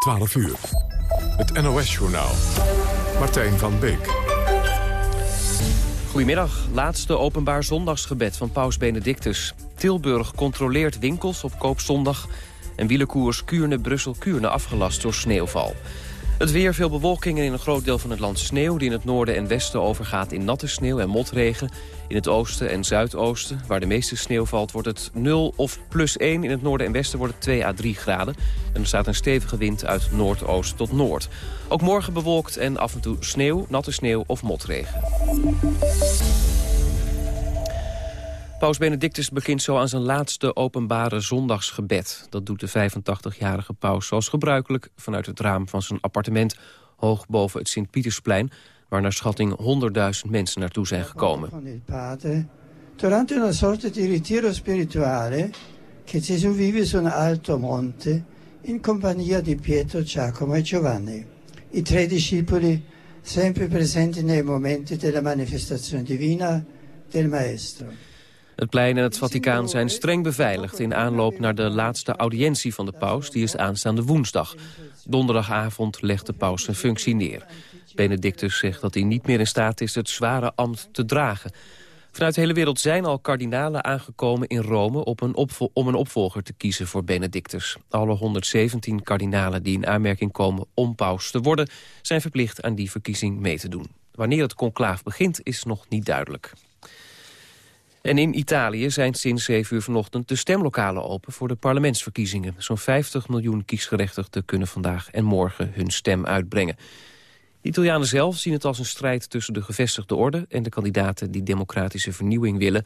12 uur. Het NOS-journaal. Martijn van Beek. Goedemiddag. Laatste openbaar zondagsgebed van paus Benedictus. Tilburg controleert winkels op koopzondag... en wielerkoers Kuurne-Brussel-Kuurne afgelast door sneeuwval. Het weer, veel bewolking en in een groot deel van het land sneeuw... die in het noorden en westen overgaat in natte sneeuw en motregen. In het oosten en zuidoosten, waar de meeste sneeuw valt... wordt het 0 of plus 1. In het noorden en westen wordt het 2 à 3 graden. En er staat een stevige wind uit noordoost tot noord. Ook morgen bewolkt en af en toe sneeuw, natte sneeuw of motregen. Paus Benedictus begint zo aan zijn laatste openbare zondagsgebed. Dat doet de 85-jarige paus zoals gebruikelijk... vanuit het raam van zijn appartement hoog boven het Sint-Pietersplein... waar naar schatting 100.000 mensen naartoe zijn gekomen. Durante una sorta di ritiro spirituale... che Gesù vive su un alto monte... in compagnia di Pietro, Giacomo e Giovanni. I tre discepoli sempre presenti nei momenti della manifestazione divina del Maestro. Het plein en het Vaticaan zijn streng beveiligd... in aanloop naar de laatste audiëntie van de paus. Die is aanstaande woensdag. Donderdagavond legt de paus zijn functie neer. Benedictus zegt dat hij niet meer in staat is het zware ambt te dragen. Vanuit de hele wereld zijn al kardinalen aangekomen in Rome... Op een om een opvolger te kiezen voor Benedictus. Alle 117 kardinalen die in aanmerking komen om paus te worden... zijn verplicht aan die verkiezing mee te doen. Wanneer het conclaaf begint is nog niet duidelijk. En in Italië zijn sinds 7 uur vanochtend de stemlokalen open voor de parlementsverkiezingen. Zo'n 50 miljoen kiesgerechtigden kunnen vandaag en morgen hun stem uitbrengen. De Italianen zelf zien het als een strijd tussen de gevestigde orde... en de kandidaten die democratische vernieuwing willen.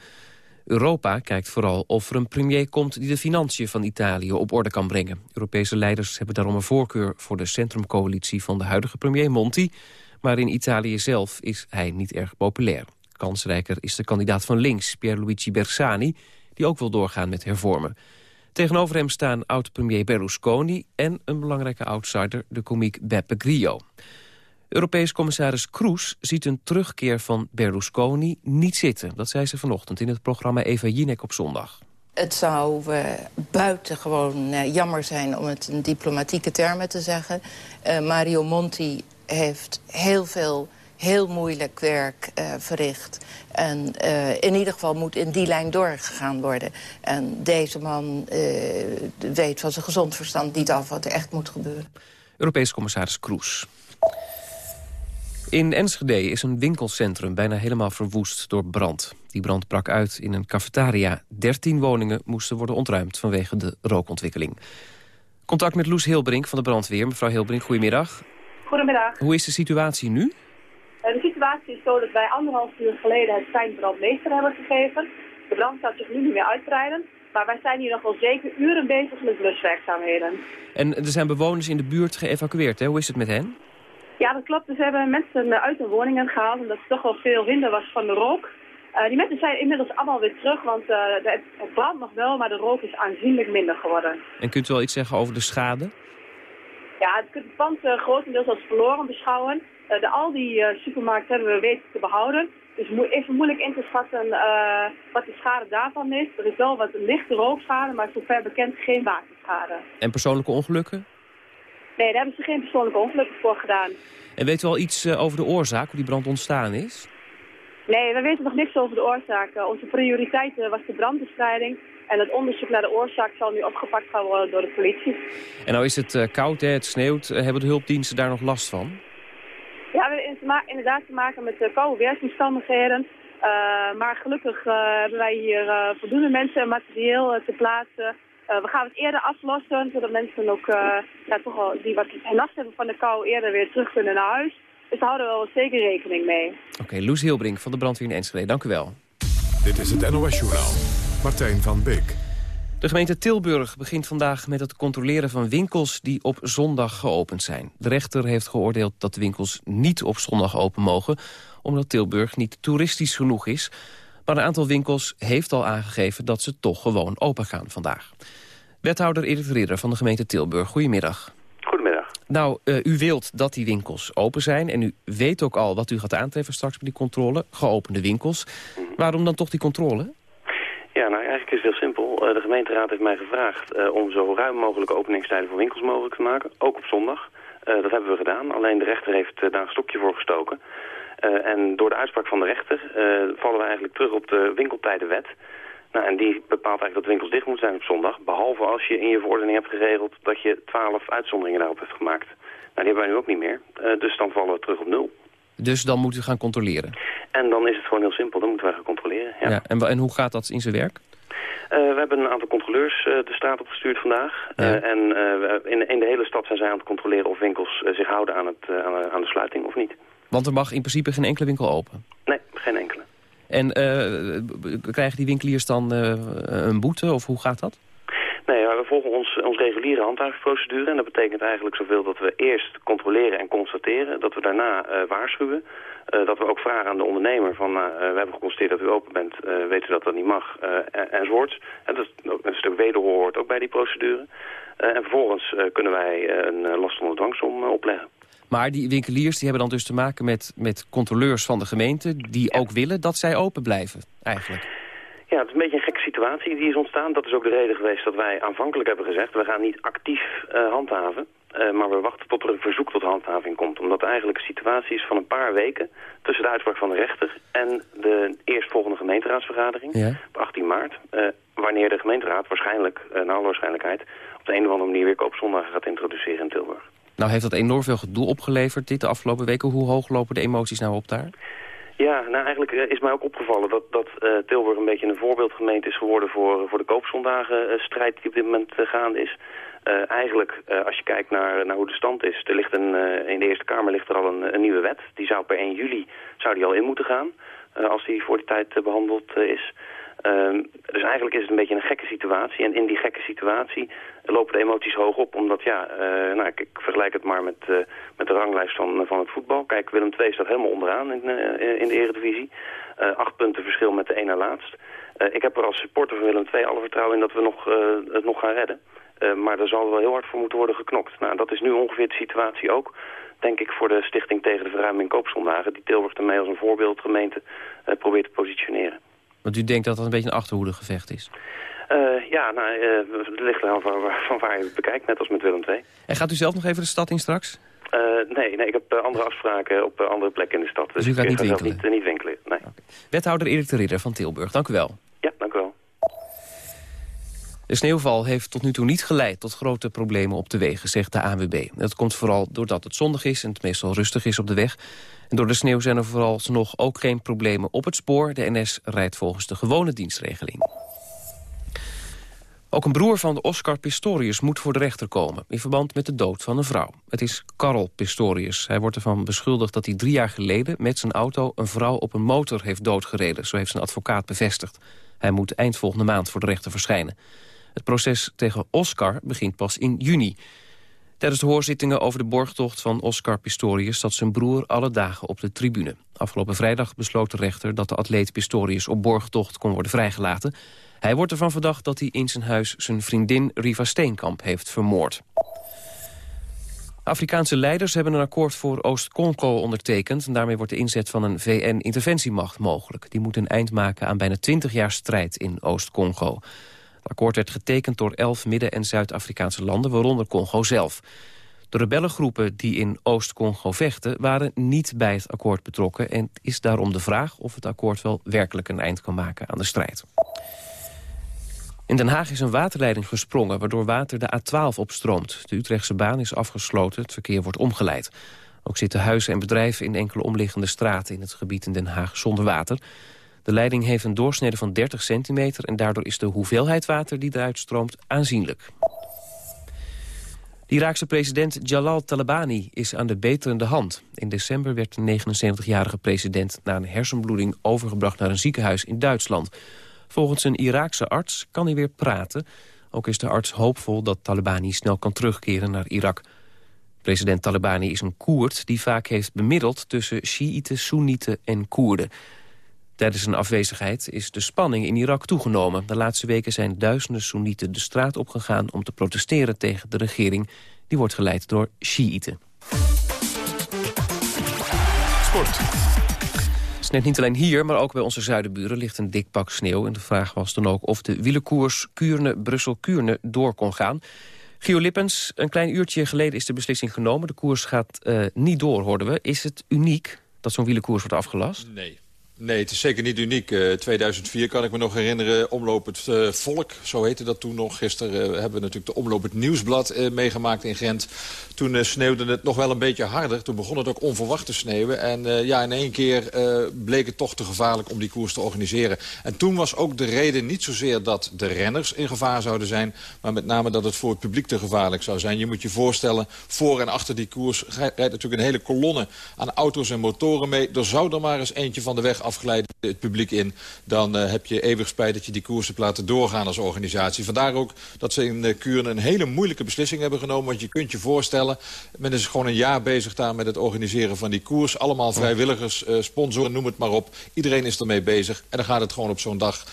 Europa kijkt vooral of er een premier komt die de financiën van Italië op orde kan brengen. Europese leiders hebben daarom een voorkeur voor de centrumcoalitie van de huidige premier Monti. Maar in Italië zelf is hij niet erg populair. Kansrijker is de kandidaat van links, Pierluigi Bersani... die ook wil doorgaan met hervormen. Tegenover hem staan oud-premier Berlusconi... en een belangrijke outsider, de komiek Beppe Grillo. Europees commissaris Kroes ziet een terugkeer van Berlusconi niet zitten. Dat zei ze vanochtend in het programma Eva Jinek op zondag. Het zou uh, buitengewoon uh, jammer zijn om het in diplomatieke termen te zeggen. Uh, Mario Monti heeft heel veel heel moeilijk werk uh, verricht. En uh, in ieder geval moet in die lijn doorgegaan worden. En deze man uh, weet van zijn gezond verstand niet af wat er echt moet gebeuren. Europees commissaris Kroes. In Enschede is een winkelcentrum bijna helemaal verwoest door brand. Die brand brak uit in een cafetaria. 13 woningen moesten worden ontruimd vanwege de rookontwikkeling. Contact met Loes Hilbrink van de brandweer. Mevrouw Hilbrink, goedemiddag. Goedemiddag. Hoe is de situatie nu? Eh, de situatie is zo dat wij anderhalf uur geleden het zijn brandmeester hebben gegeven. De brand gaat zich nu niet meer uitbreiden. Maar wij zijn hier nog wel zeker uren bezig met bluswerkzaamheden. En er zijn bewoners in de buurt geëvacueerd, hè? Hoe is het met hen? Ja, dat klopt. Dus we hebben mensen uit de woningen gehaald, omdat er toch wel veel hinder was van de rook. Uh, die mensen zijn inmiddels allemaal weer terug, want uh, de, het brandt nog wel, maar de rook is aanzienlijk minder geworden. En kunt u wel iets zeggen over de schade? Ja, het pand uh, grotendeels als verloren beschouwen. Uh, de Aldi uh, supermarkt hebben we weten te behouden. Dus even moeilijk in te schatten uh, wat de schade daarvan is. Er is wel wat lichte rookschade, maar zover bekend geen waterschade. En persoonlijke ongelukken? Nee, daar hebben ze geen persoonlijke ongelukken voor gedaan. En weet u al iets over de oorzaak, hoe die brand ontstaan is? Nee, we weten nog niks over de oorzaak. onze prioriteit was de brandbestrijding. En het onderzoek naar de oorzaak zal nu opgepakt gaan worden door de politie. En nou is het koud, hè, het sneeuwt. hebben de hulpdiensten daar nog last van? Ja, we hebben inderdaad te maken met koude weersomstandigheden. Uh, maar gelukkig uh, hebben wij hier uh, voldoende mensen en materieel te plaatsen. we gaan het eerder aflossen, zodat mensen ook ja, toch al, die wat last hebben van de kou eerder weer terug kunnen naar huis. Dus daar houden we wel zeker rekening mee. Oké, okay, Loes Hilbrink van de brandweer in Enschede, dank u wel. Dit is het NOS Journaal. Martijn van Beek. De gemeente Tilburg begint vandaag met het controleren van winkels die op zondag geopend zijn. De rechter heeft geoordeeld dat de winkels niet op zondag open mogen, omdat Tilburg niet toeristisch genoeg is. Maar een aantal winkels heeft al aangegeven dat ze toch gewoon open gaan vandaag. Wethouder Erik Ridder van de gemeente Tilburg, goedemiddag. Goedemiddag. Nou, uh, u wilt dat die winkels open zijn en u weet ook al wat u gaat aantreffen straks bij die controle, geopende winkels. Waarom dan toch die controle? Is heel simpel. de gemeenteraad heeft mij gevraagd om zo ruim mogelijk openingstijden voor winkels mogelijk te maken. Ook op zondag. dat hebben we gedaan. Alleen de rechter heeft daar een stokje voor gestoken. en door de uitspraak van de rechter vallen we eigenlijk terug op de winkeltijdenwet. Nou, en die bepaalt eigenlijk dat winkels dicht moeten zijn op zondag. Behalve als je in je verordening hebt geregeld dat je twaalf uitzonderingen daarop hebt gemaakt. Nou, die hebben wij nu ook niet meer. Uh, dus dan vallen we terug op nul. Dus dan moet u gaan controleren? En dan is het gewoon heel simpel. Dan moeten wij gaan controleren, ja. ja en, en hoe gaat dat in zijn werk? Uh, we hebben een aantal controleurs uh, de straat opgestuurd vandaag. Ja. en in, in, de hele stad zijn zij aan het controleren of winkels zich houden aan, het, aan, de sluiting of niet. Want er mag in principe geen enkele winkel open? Nee, geen enkele. En krijgen die winkeliers dan een boete of hoe gaat dat? We volgen ons, ons reguliere handhavingsprocedure. En dat betekent eigenlijk zoveel dat we eerst controleren en constateren. Dat we daarna uh, waarschuwen. Uh, dat we ook vragen aan de ondernemer van... We hebben geconstateerd dat u open bent, weet u dat dat niet mag, enzovoort. En dat is een stuk wederhoor hoort ook bij die procedure. en vervolgens kunnen wij een last onder dwangsom opleggen. Maar die winkeliers die hebben dan dus te maken met, met controleurs van de gemeente... die ook willen dat zij open blijven, eigenlijk. Ja, het is een beetje een situatie die is ontstaan. Dat is ook de reden geweest dat wij aanvankelijk hebben gezegd... we gaan niet actief uh, handhaven, uh, maar we wachten tot er een verzoek tot handhaving komt. Omdat er eigenlijk een situatie is van een paar weken... tussen de uitspraak van de rechter en de eerstvolgende gemeenteraadsvergadering... op 18 maart, uh, wanneer de gemeenteraad waarschijnlijk, naar alle waarschijnlijkheid... op de een of andere manier weer koopzondagen gaat introduceren in Tilburg. Nou heeft dat enorm veel gedoe opgeleverd dit de afgelopen weken. Hoe hoog lopen de emoties nou op daar? Ja, nou eigenlijk eh, is mij ook opgevallen dat, dat uh, Tilburg een beetje een voorbeeldgemeente is geworden voor, voor de koopzondagen strijd die op dit moment gaande is. Eigenlijk, als je kijkt naar, hoe de stand is, er ligt een, in de Eerste Kamer ligt er al een, een, nieuwe wet. Die zou per 1 juli zou die al in moeten gaan, als die voor die tijd behandeld is. Ehm, dus eigenlijk is het een beetje een gekke situatie. En in die gekke situatie lopen de emoties hoog op. Omdat ja, uh, nou, ik, vergelijk het maar met, uh, met de ranglijst van, van het voetbal. Kijk, Willem II staat helemaal onderaan in, uh, in de eredivisie. acht punten verschil met de ene laatst. ik heb er als supporter van Willem II alle vertrouwen in dat we nog, het nog gaan redden. maar er zal wel heel hard voor moeten worden geknokt. Nou, dat is nu ongeveer de situatie ook denk ik, voor de Stichting tegen de Verruiming Koopzondagen... die Tilburg ermee als een voorbeeldgemeente probeert te positioneren. Want u denkt dat dat een beetje een achterhoedegevecht is? Uh, ja, nou, uh, het ligt er van, van waar je het bekijkt, net als met Willem II. En gaat u zelf nog even de stad in straks? Uh, nee, nee, ik heb andere afspraken op andere plekken in de stad. Dus, dus u gaat niet winkelen? Niet, niet winkelen, nee. Okay. Wethouder Erik de Ridder van Tilburg, dank u wel. Ja, dank u wel. De sneeuwval heeft tot nu toe niet geleid tot grote problemen op de wegen, zegt de ANWB. Dat komt vooral doordat het zondag is en het meestal rustig is op de weg. En door de sneeuw zijn er vooralsnog ook geen problemen op het spoor. De NS rijdt volgens de gewone dienstregeling. Ook een broer van de Oscar Pistorius moet voor de rechter komen... in verband met de dood van een vrouw. Het is Karl Pistorius. Hij wordt ervan beschuldigd dat hij drie jaar geleden... met zijn auto een vrouw op een motor heeft doodgereden. Zo heeft zijn advocaat bevestigd. Hij moet eind volgende maand voor de rechter verschijnen. Het proces tegen Oscar begint pas in juni. Tijdens de hoorzittingen over de borgtocht van Oscar Pistorius... zat zijn broer alle dagen op de tribune. Afgelopen vrijdag besloot de rechter dat de atleet Pistorius... op borgtocht kon worden vrijgelaten. Hij wordt ervan verdacht dat hij in zijn huis zijn vriendin Riva Steenkamp heeft vermoord. Afrikaanse leiders hebben een akkoord voor Oost-Congo ondertekend. En daarmee wordt de inzet van een VN-interventiemacht mogelijk. Die moet een eind maken aan bijna 20 jaar strijd in Oost-Congo. Het akkoord werd getekend door elf Midden- en Zuid-Afrikaanse landen, waaronder Congo zelf. De rebellengroepen die in Oost-Congo vechten waren niet bij het akkoord betrokken... en is daarom de vraag of het akkoord wel werkelijk een eind kan maken aan de strijd. In Den Haag is een waterleiding gesprongen, waardoor water de A12 opstroomt. De Utrechtse baan is afgesloten, het verkeer wordt omgeleid. Ook zitten huizen en bedrijven in enkele omliggende straten in het gebied in Den Haag zonder water. De leiding heeft een doorsnede van 30 centimeter... en daardoor is de hoeveelheid water die eruit stroomt aanzienlijk. De Iraakse president Jalal Talabani is aan de beterende hand. In december werd de 79-jarige president na een hersenbloeding overgebracht naar een ziekenhuis in Duitsland. Volgens een Iraakse arts kan hij weer praten. Ook is de arts hoopvol dat Talabani snel kan terugkeren naar Irak. President Talabani is een Koerd die vaak heeft bemiddeld tussen Sjiïten, Soenieten en Koerden. Tijdens zijn afwezigheid is de spanning in Irak toegenomen. De laatste weken zijn duizenden Soenieten de straat opgegaan... om te protesteren tegen de regering. Die wordt geleid door Shiiten. Sport Net niet alleen hier, maar ook bij onze zuidenburen ligt een dik pak sneeuw. En de vraag was dan ook of de wielenkoers Kuurne-Brussel-Kuurne door kon gaan. Gio Lippens, een klein uurtje geleden is de beslissing genomen. De koers gaat uh, niet door, hoorden we. Is het uniek dat zo'n wielenkoers wordt afgelast? Nee. Nee, het is zeker niet uniek. Uh, eh, 2004 kan ik me nog herinneren, Omloop het uh, Volk, zo heette dat toen nog. Gisteren uh, hebben we natuurlijk de Omloop het Nieuwsblad meegemaakt in Gent. Toen sneeuwde het nog wel een beetje harder. Toen begon het ook onverwacht te sneeuwen. En ja, in één keer bleek het toch te gevaarlijk om die koers te organiseren. En toen was ook de reden niet zozeer dat de renners in gevaar zouden zijn... maar met name dat het voor het publiek te gevaarlijk zou zijn. Je moet je voorstellen, voor en achter die koers rijdt natuurlijk een hele kolonne aan auto's en motoren mee. Er zou er maar eens eentje van de weg afgeleid het publiek in... dan heb je eeuwig spijt dat je die koers hebt laten doorgaan als organisatie. Vandaar ook dat ze in Kuren een hele moeilijke beslissing hebben genomen. Want je kunt je voorstellen, men is gewoon een jaar bezig daar met het organiseren van die koers. Allemaal vrijwilligers, uh, sponsoren, noem het maar op. Iedereen is ermee bezig en dan gaat het gewoon op zo'n dag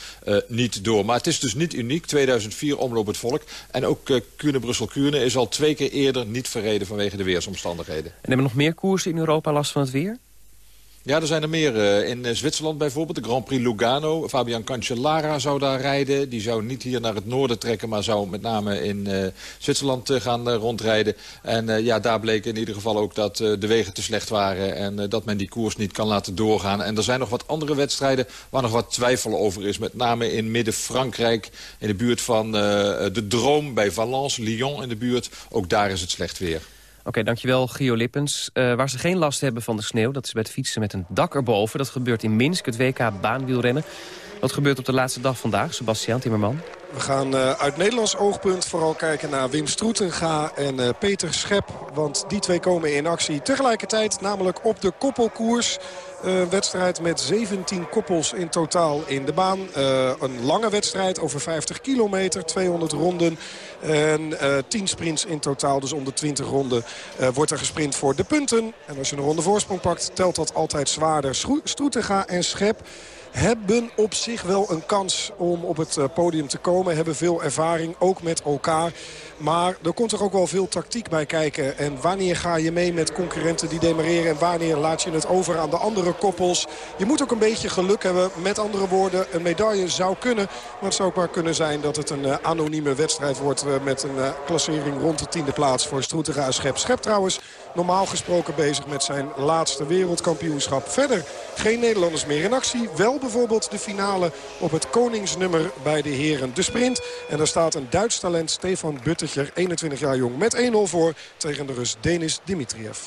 niet door. Maar het is dus niet uniek. 2004 Omloop het Volk. En ook uh, Kuurne-Brussel-Kuurne is al twee keer eerder niet verreden vanwege de weersomstandigheden. En hebben we nog meer koersen in Europa last van het weer? Ja, er zijn er meer. Uh, in uh, Zwitserland bijvoorbeeld, de Grand Prix Lugano. Fabian Cancellara zou daar rijden. Die zou niet hier naar het noorden trekken... maar zou met name in uh, Zwitserland gaan rondrijden. En ja, daar bleek in ieder geval ook dat de wegen te slecht waren... en dat men die koers niet kan laten doorgaan. En er zijn nog wat andere wedstrijden waar nog wat twijfel over is. Met name in Midden-Frankrijk, in de buurt van de Droom... bij Valence, Lyon in de buurt. Ook daar is het slecht weer. Oké, dankjewel Gio Lippens. Uh, waar ze geen last hebben van de sneeuw, dat is bij het fietsen met een dak erboven. Dat gebeurt in Minsk, het WK baanwielrennen. Wat gebeurt op de laatste dag vandaag, Sebastian Timmerman? We gaan uh, uit Nederlands oogpunt vooral kijken naar Wim Stroetenga en uh, Peter Schep. Want die twee komen in actie tegelijkertijd, namelijk op de koppelkoers. Een wedstrijd met 17 koppels in totaal in de baan. Uh, een lange wedstrijd over 50 kilometer, 200 ronden. En uh, 10 sprints in totaal, dus om de 20 ronden uh, wordt er gesprint voor de punten. En als je een ronde voorsprong pakt, telt dat altijd zwaarder. Stroetega en Schep hebben op zich wel een kans om op het podium te komen. Hebben veel ervaring, ook met elkaar. Maar er komt er ook wel veel tactiek bij kijken. En wanneer ga je mee met concurrenten die demareren... en wanneer laat je het over aan de andere koppels. Je moet ook een beetje geluk hebben. Met andere woorden, een medaille zou kunnen. Maar het zou ook maar kunnen zijn dat het een uh, anonieme wedstrijd wordt... Uh, met een klassering rond de tiende plaats voor Stroetega Schep. Schep trouwens normaal gesproken bezig met zijn laatste wereldkampioenschap. Verder geen Nederlanders meer in actie. Wel bijvoorbeeld de finale op het koningsnummer bij de heren. De sprint. En daar staat een Duits talent, Stefan Buttiger, 21 jaar jong, met 1-0 voor tegen de Rus Denis Dimitriev.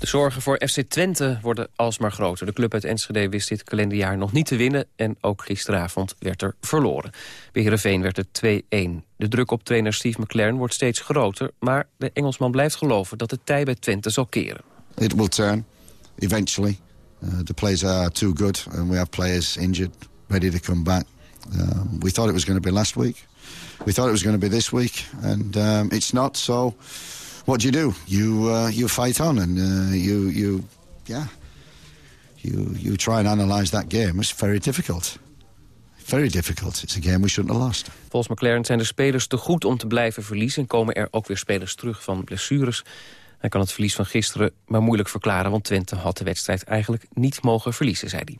De zorgen voor FC Twente worden alsmaar groter. De club uit Enschede wist dit kalenderjaar nog niet te winnen... en ook gisteravond werd er verloren. Bij Heerenveen werd het 2-1. De druk op trainer Steve McLaren wordt steeds groter... maar de Engelsman blijft geloven dat het tij bij Twente zal keren. It will turn, eventually. Uh, the players are too good and we have players injured, ready to come back. Um, we thought it was going to be last week. We thought it was going to be this week, and um, it's not, so what do you do? You uh, you fight on and uh, you you yeah you you try and analyze that game. It's very difficult. Very difficult. It's a game we shouldn't have lost. Volgens McLaren zijn de spelers te goed om te blijven verliezen... en komen er ook weer spelers terug van blessures. Hij kan het verlies van gisteren maar moeilijk verklaren... want Twente had de wedstrijd eigenlijk niet mogen verliezen, zei hij.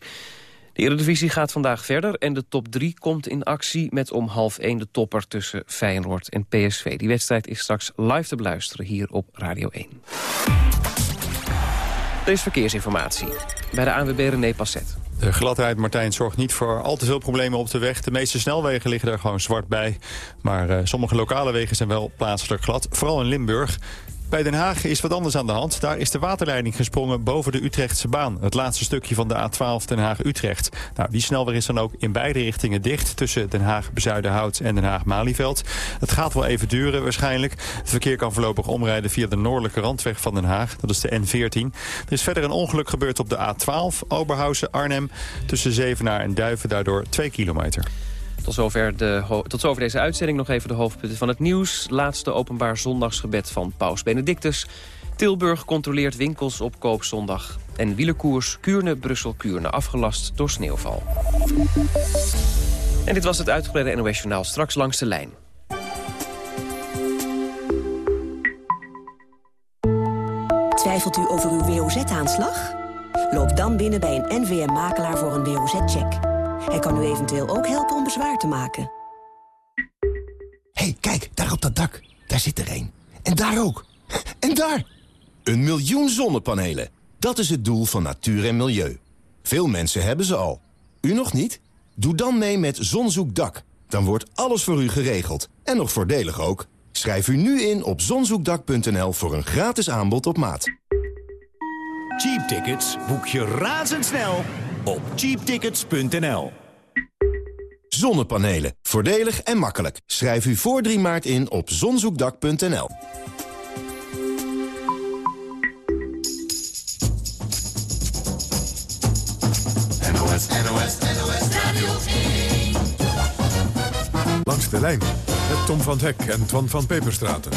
De Eredivisie gaat vandaag verder en de top 3 komt in actie... met om half 1 de topper tussen Feyenoord en PSV. Die wedstrijd is straks live te beluisteren hier op Radio 1. Deze verkeersinformatie bij de ANWB René Passet. De gladheid, Martijn, zorgt niet voor al te veel problemen op de weg. De meeste snelwegen liggen er gewoon zwart bij. Maar uh, sommige lokale wegen zijn wel plaatselijk glad. Vooral in Limburg. Bij Den Haag is wat anders aan de hand. Daar is de waterleiding gesprongen boven de Utrechtse baan. Het laatste stukje van de A12 Den Haag-Utrecht. Nou, die snelweg is dan ook in beide richtingen dicht... tussen Den Haag-Bezuidenhout en Den Haag-Malieveld. Het gaat wel even duren waarschijnlijk. Het verkeer kan voorlopig omrijden via de noordelijke randweg van Den Haag. Dat is de N14. Er is verder een ongeluk gebeurd op de A12 Oberhausen-Arnhem... tussen Zevenaar en Duiven, daardoor 2 kilometer. Tot zover, de, tot zover deze uitzending nog even de hoofdpunten van het nieuws. Laatste openbaar zondagsgebed van Paus Benedictus. Tilburg controleert winkels op koopzondag. En wielerkoers Kuurne-Brussel-Kuurne afgelast door sneeuwval. En dit was het uitgebreide NOS Journaal. Straks langs de lijn. Twijfelt u over uw WOZ-aanslag? Loop dan binnen bij een NVM-makelaar voor een WOZ-check. Hij kan u eventueel ook helpen om bezwaar te maken. hey, kijk, daar op dat dak. Daar zit er een. En daar ook. En daar! Een miljoen zonnepanelen. Dat is het doel van natuur en milieu. Veel mensen hebben ze al. U nog niet? Doe dan mee met Zonzoekdak. Dan wordt alles voor u geregeld. En nog voordelig ook. Schrijf u nu in op zonzoekdak.nl voor een gratis aanbod op maat. Cheap tickets boek je razendsnel op cheaptickets.nl. Zonnepanelen. Voordelig en makkelijk. Schrijf u voor 3 maart in op zonzoekdak.nl. NOS, NOS, NOS Radio Langs de lijn met Tom van Hek en Twan van Peperstraten.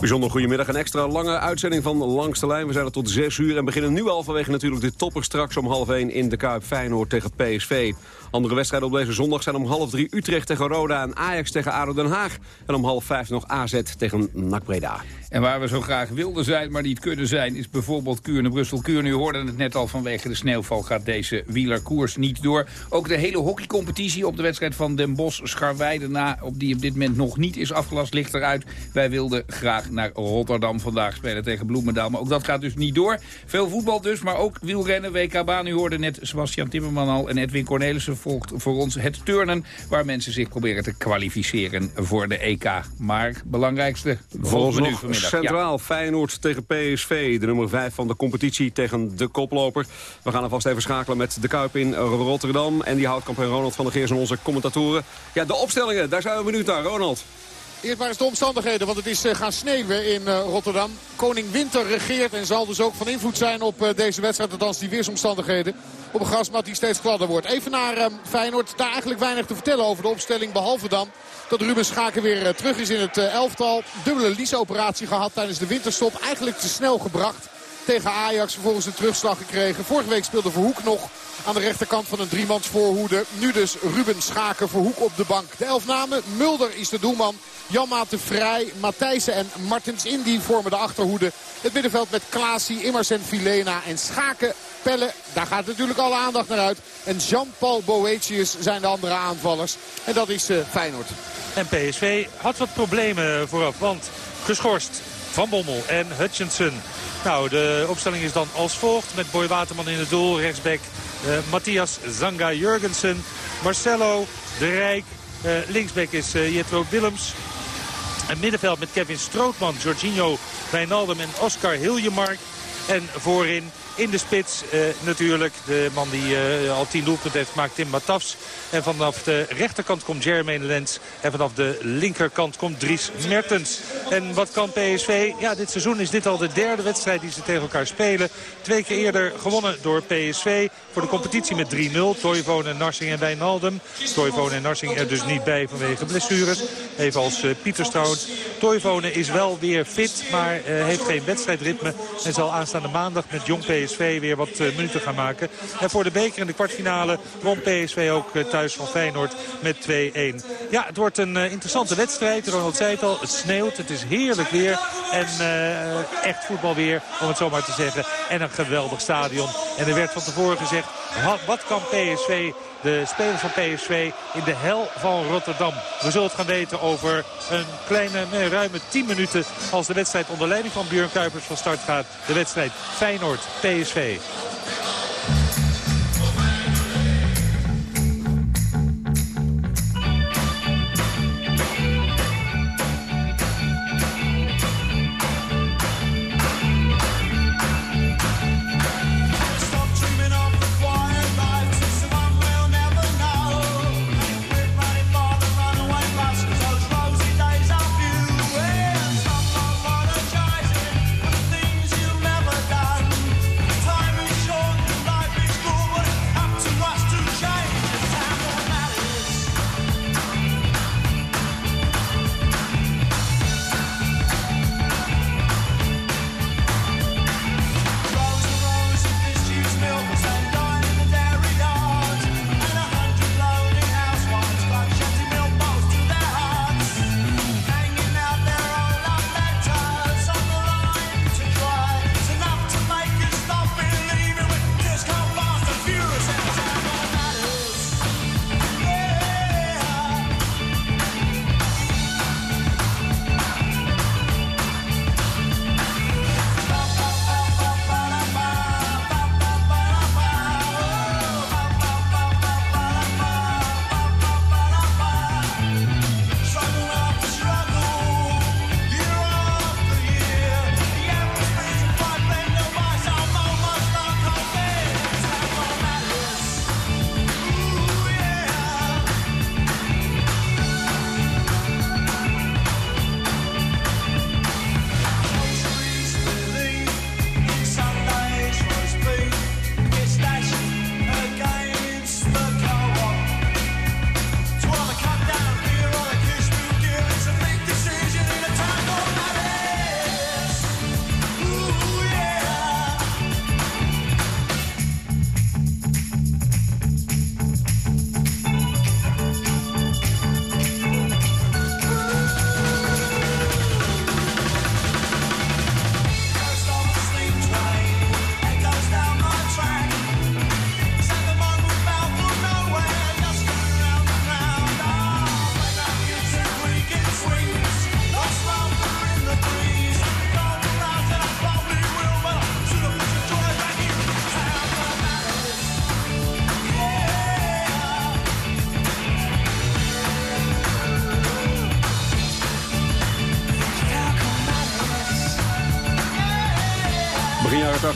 Bijzonder goedemiddag. Een extra lange uitzending van Langs de Lijn. We zijn er tot 6 uur en beginnen nu al vanwege natuurlijk de topper straks om half 1 in de Kuip Feyenoord tegen PSV. Andere wedstrijden op deze zondag zijn om half 3 Utrecht tegen Roda en Ajax tegen ADO Den Haag. En om half 5 nog AZ tegen NAC Breda. En waar we zo graag wilden zijn, maar niet kunnen zijn... is bijvoorbeeld Kuurne-Brussel. Kuurne, u hoorde het net al, vanwege de sneeuwval gaat deze wielerkoers niet door. Ook de hele hockeycompetitie op de wedstrijd van Den Bosch-Scharweide... op die op dit moment nog niet is afgelast, ligt eruit. Wij wilden graag naar Rotterdam vandaag spelen tegen Bloemendaal. Maar ook dat gaat dus niet door. Veel voetbal dus, maar ook wielrennen, WK-baan. U hoorde net Sebastian Timmerman al en Edwin Cornelissen volgt voor ons het turnen... waar mensen zich proberen te kwalificeren voor de EK. Maar belangrijkste volgens nu vanmiddag. Centraal Feyenoord tegen PSV. De nummer 5 van de competitie tegen de koploper. We gaan alvast even schakelen met de Kuip in Rotterdam. En die houtkamp en Ronald van der Geers en onze commentatoren. Ja, de opstellingen, daar zijn we benieuwd naar. Ronald. Eerst maar eens de omstandigheden, want het is gaan sneeuwen in Rotterdam. Koning Winter regeert en zal dus ook van invloed zijn op deze wedstrijd. Althans die weersomstandigheden op een grasmat die steeds gladder wordt. Even naar Feyenoord. Daar eigenlijk weinig te vertellen over de opstelling. Behalve dan dat Ruben Schaken weer terug is in het elftal. Dubbele liesoperatie gehad tijdens de winterstop. Eigenlijk te snel gebracht tegen Ajax. Vervolgens een terugslag gekregen. Vorige week speelde Verhoek nog aan de rechterkant van een driemans voorhoede. Nu dus Ruben Schaken voor Hoek op de bank. De elf namen. Mulder is de doelman. Jan Maarten Vrij, Matthijssen en Martens Indy vormen de achterhoede. Het middenveld met Klaasie, Immersen, Filena en Schaken. Pelle, daar gaat natuurlijk alle aandacht naar uit. En Jean-Paul Boetius zijn de andere aanvallers. En dat is uh, Feyenoord. En PSV had wat problemen vooraf, want geschorst Van Bommel en Hutchinson. Nou, de opstelling is dan als volgt met Boy Waterman in het doel. Rechtsback uh, Matthias Zanga Jurgensen. Marcelo de Rijk. Uh, linksback is uh, Jetro Willems. Een middenveld met Kevin Strootman, Jorginho Wijnaldum en Oscar Hiljemark. En voorin in de spits uh, natuurlijk. De man die uh, al tien doelpunten heeft gemaakt, Tim Matafs. En vanaf de rechterkant komt Jermaine Lens. En vanaf de linkerkant komt Dries Mertens. En wat kan PSV? Ja, dit seizoen is dit al de derde wedstrijd die ze tegen elkaar spelen. Twee keer eerder gewonnen door PSV. Voor de competitie met 3-0. Toivonen, Narsing en Wijnaldum. Toivonen en Narsing er dus niet bij vanwege blessures. Even als uh, Pieters trouwens. Toivonen is wel weer fit, maar heeft geen wedstrijdritme. En zal aanstaande maandag met jong PSV weer wat uh, minuten gaan maken. En voor de beker in de kwartfinale won PSV ook uh, thuis van Feyenoord met 2-1. Ja, het wordt een uh, interessante wedstrijd. Ronald zei het al, het sneeuwt, het is heerlijk weer. En echt voetbal weer, om het zo maar te zeggen. En een geweldig stadion. En er werd van tevoren gezegd, wat kan PSV de spelers van PSV in de hel van Rotterdam. We zullen het gaan weten over een kleine, ruime 10 minuten als de wedstrijd onder leiding van Björn Kuipers van start gaat. De wedstrijd Feyenoord-PSV.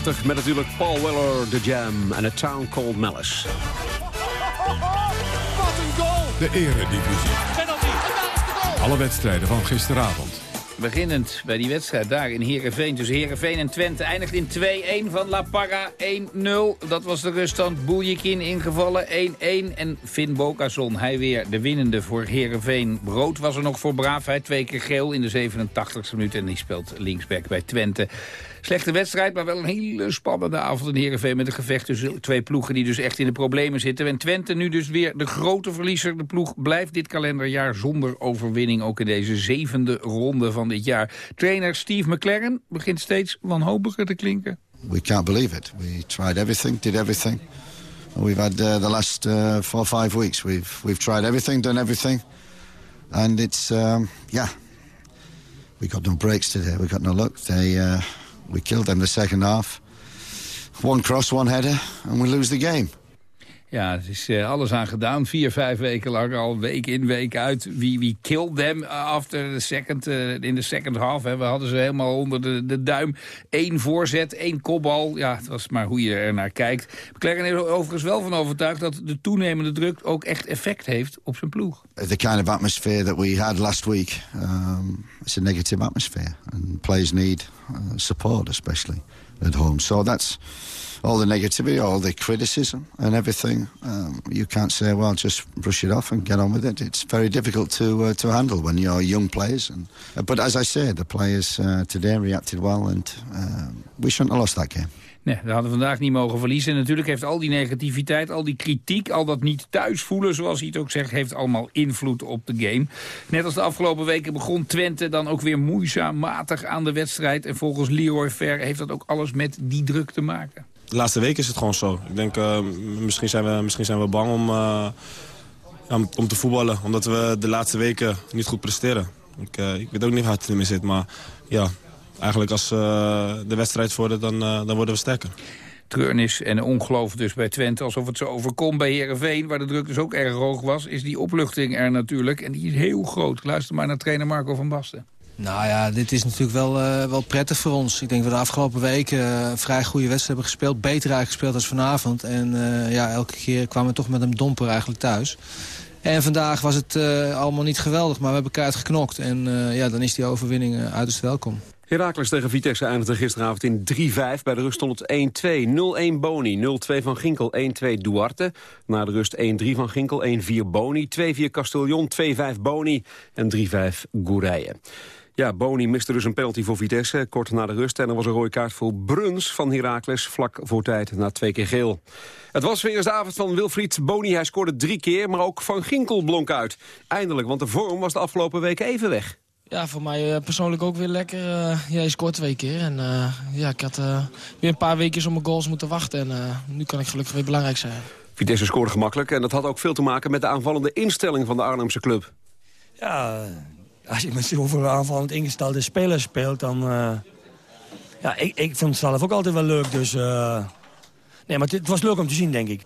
80 met natuurlijk Paul Weller, The Jam en A Town Called Malice. Wat een goal! De eredivisie. Penalty. Alle wedstrijden van gisteravond. Beginnend bij die wedstrijd daar in Heerenveen. Tussen Heerenveen en Twente eindigt in 2-1 van La Parra 1-0. Dat was de ruststand. Boeljekin ingevallen 1-1. En Finn Bokason, hij weer de winnende voor Heerenveen. Brood was er nog voor braafheid. Twee keer geel in de 87e minuut. En die speelt linksback bij Twente. Slechte wedstrijd, maar wel een hele spannende avond in Heerenveen... met een gevecht tussen twee ploegen die dus echt in de problemen zitten. En Twente nu dus weer de grote verliezer. De ploeg blijft dit kalenderjaar zonder overwinning... ook in deze zevende ronde van dit jaar. Trainer Steve McLaren begint steeds wanhopiger te klinken. We can't believe it. We tried everything, did everything. We've had uh, the last uh, four or five weeks. We've we've tried everything, done everything, and it's um, yeah. We got no breaks today. We got no luck. They uh, we killed them the second half. One cross, one header, and we lose the game. Ja, het is uh, alles aan gedaan. Vier, vijf weken lang al, week in, week uit. Wie, wie killed them after the second, uh, in de second half. Hè. We hadden ze helemaal onder de, de duim. Eén voorzet, één kopbal. Ja, het was maar hoe je er naar kijkt. McLaren is er overigens wel van overtuigd dat de toenemende druk ook echt effect heeft op zijn ploeg. The kind of atmosphere that we had last week, um, it's a negative atmosphere. And players need uh, support, especially at home. So that's all the negativity, all the criticism and everything. Um, you can't say, well, just brush it off and get on with it. It's very difficult to uh, to handle when you're young players. And, uh, but as I said, the players uh, today reacted well and we shouldn't have lost that game. Nee, we hadden vandaag niet mogen verliezen. En natuurlijk heeft al die negativiteit, al die kritiek... al dat niet thuis voelen, zoals hij het ook zegt... heeft allemaal invloed op de game. Net als de afgelopen weken begon Twente dan ook weer moeizaam, matig aan de wedstrijd. En volgens Leroy Ver heeft dat ook alles met die druk te maken. De laatste week is het gewoon zo. Ik denk, uh, misschien, zijn we, misschien zijn we bang om, uh, om te voetballen. Omdat we de laatste weken niet goed presteren. Ik, uh, ik weet ook niet waar het in zit. Maar ja, eigenlijk als de wedstrijd vordert, dan, dan worden we sterker treurnis en ongeloof dus bij Twente. Alsof het zo overkomt bij Herenveen, waar de druk dus ook erg hoog was... is die opluchting er natuurlijk. En die is heel groot. Luister maar naar trainer Marco van Basten. Nou ja, dit is natuurlijk wel, uh, wel prettig voor ons. Ik denk dat we de afgelopen weken uh, vrij goede wedstrijd hebben gespeeld. Beter eigenlijk gespeeld als vanavond. En uh, ja, elke keer kwamen we toch met een domper eigenlijk thuis. En vandaag was het allemaal niet geweldig, maar we hebben kaart geknokt. En ja, dan is die overwinning uiterst welkom. Herakles tegen Vitesse eindigde gisteravond in 3-5. Bij de rust stond het 1-2. 0-1 Boni, 0-2 van Ginkel, 1-2 Duarte. Na de rust 1-3 van Ginkel, 1-4 Boni. 2-4 Castellon, 2-5 Boni en 3-5 Gourijen. Ja, Boni miste dus een penalty voor Vitesse, kort na de rust. En er was een rode kaart voor Bruns van Heracles, vlak voor tijd, na twee keer geel. Het was weer eens de avond van Wilfried Boni. Hij scoorde drie keer, maar ook Van Ginkel blonk uit. Eindelijk, want de vorm was de afgelopen weken even weg. Ja, voor mij uh, persoonlijk ook weer lekker. Uh, ja, je scoort twee keer. En uh, ja, ik had weer een paar weken op mijn goals moeten wachten. En nu kan ik gelukkig weer belangrijk zijn. Vitesse scoorde gemakkelijk en dat had ook veel te maken met de aanvallende instelling van de Arnhemse club. Ja, als je met zoveel aanvallend ingestelde spelers speelt, dan... Uh, ja, ik, ik vind het zelf ook altijd wel leuk, dus... Uh, nee, maar het, was leuk om te zien, denk ik.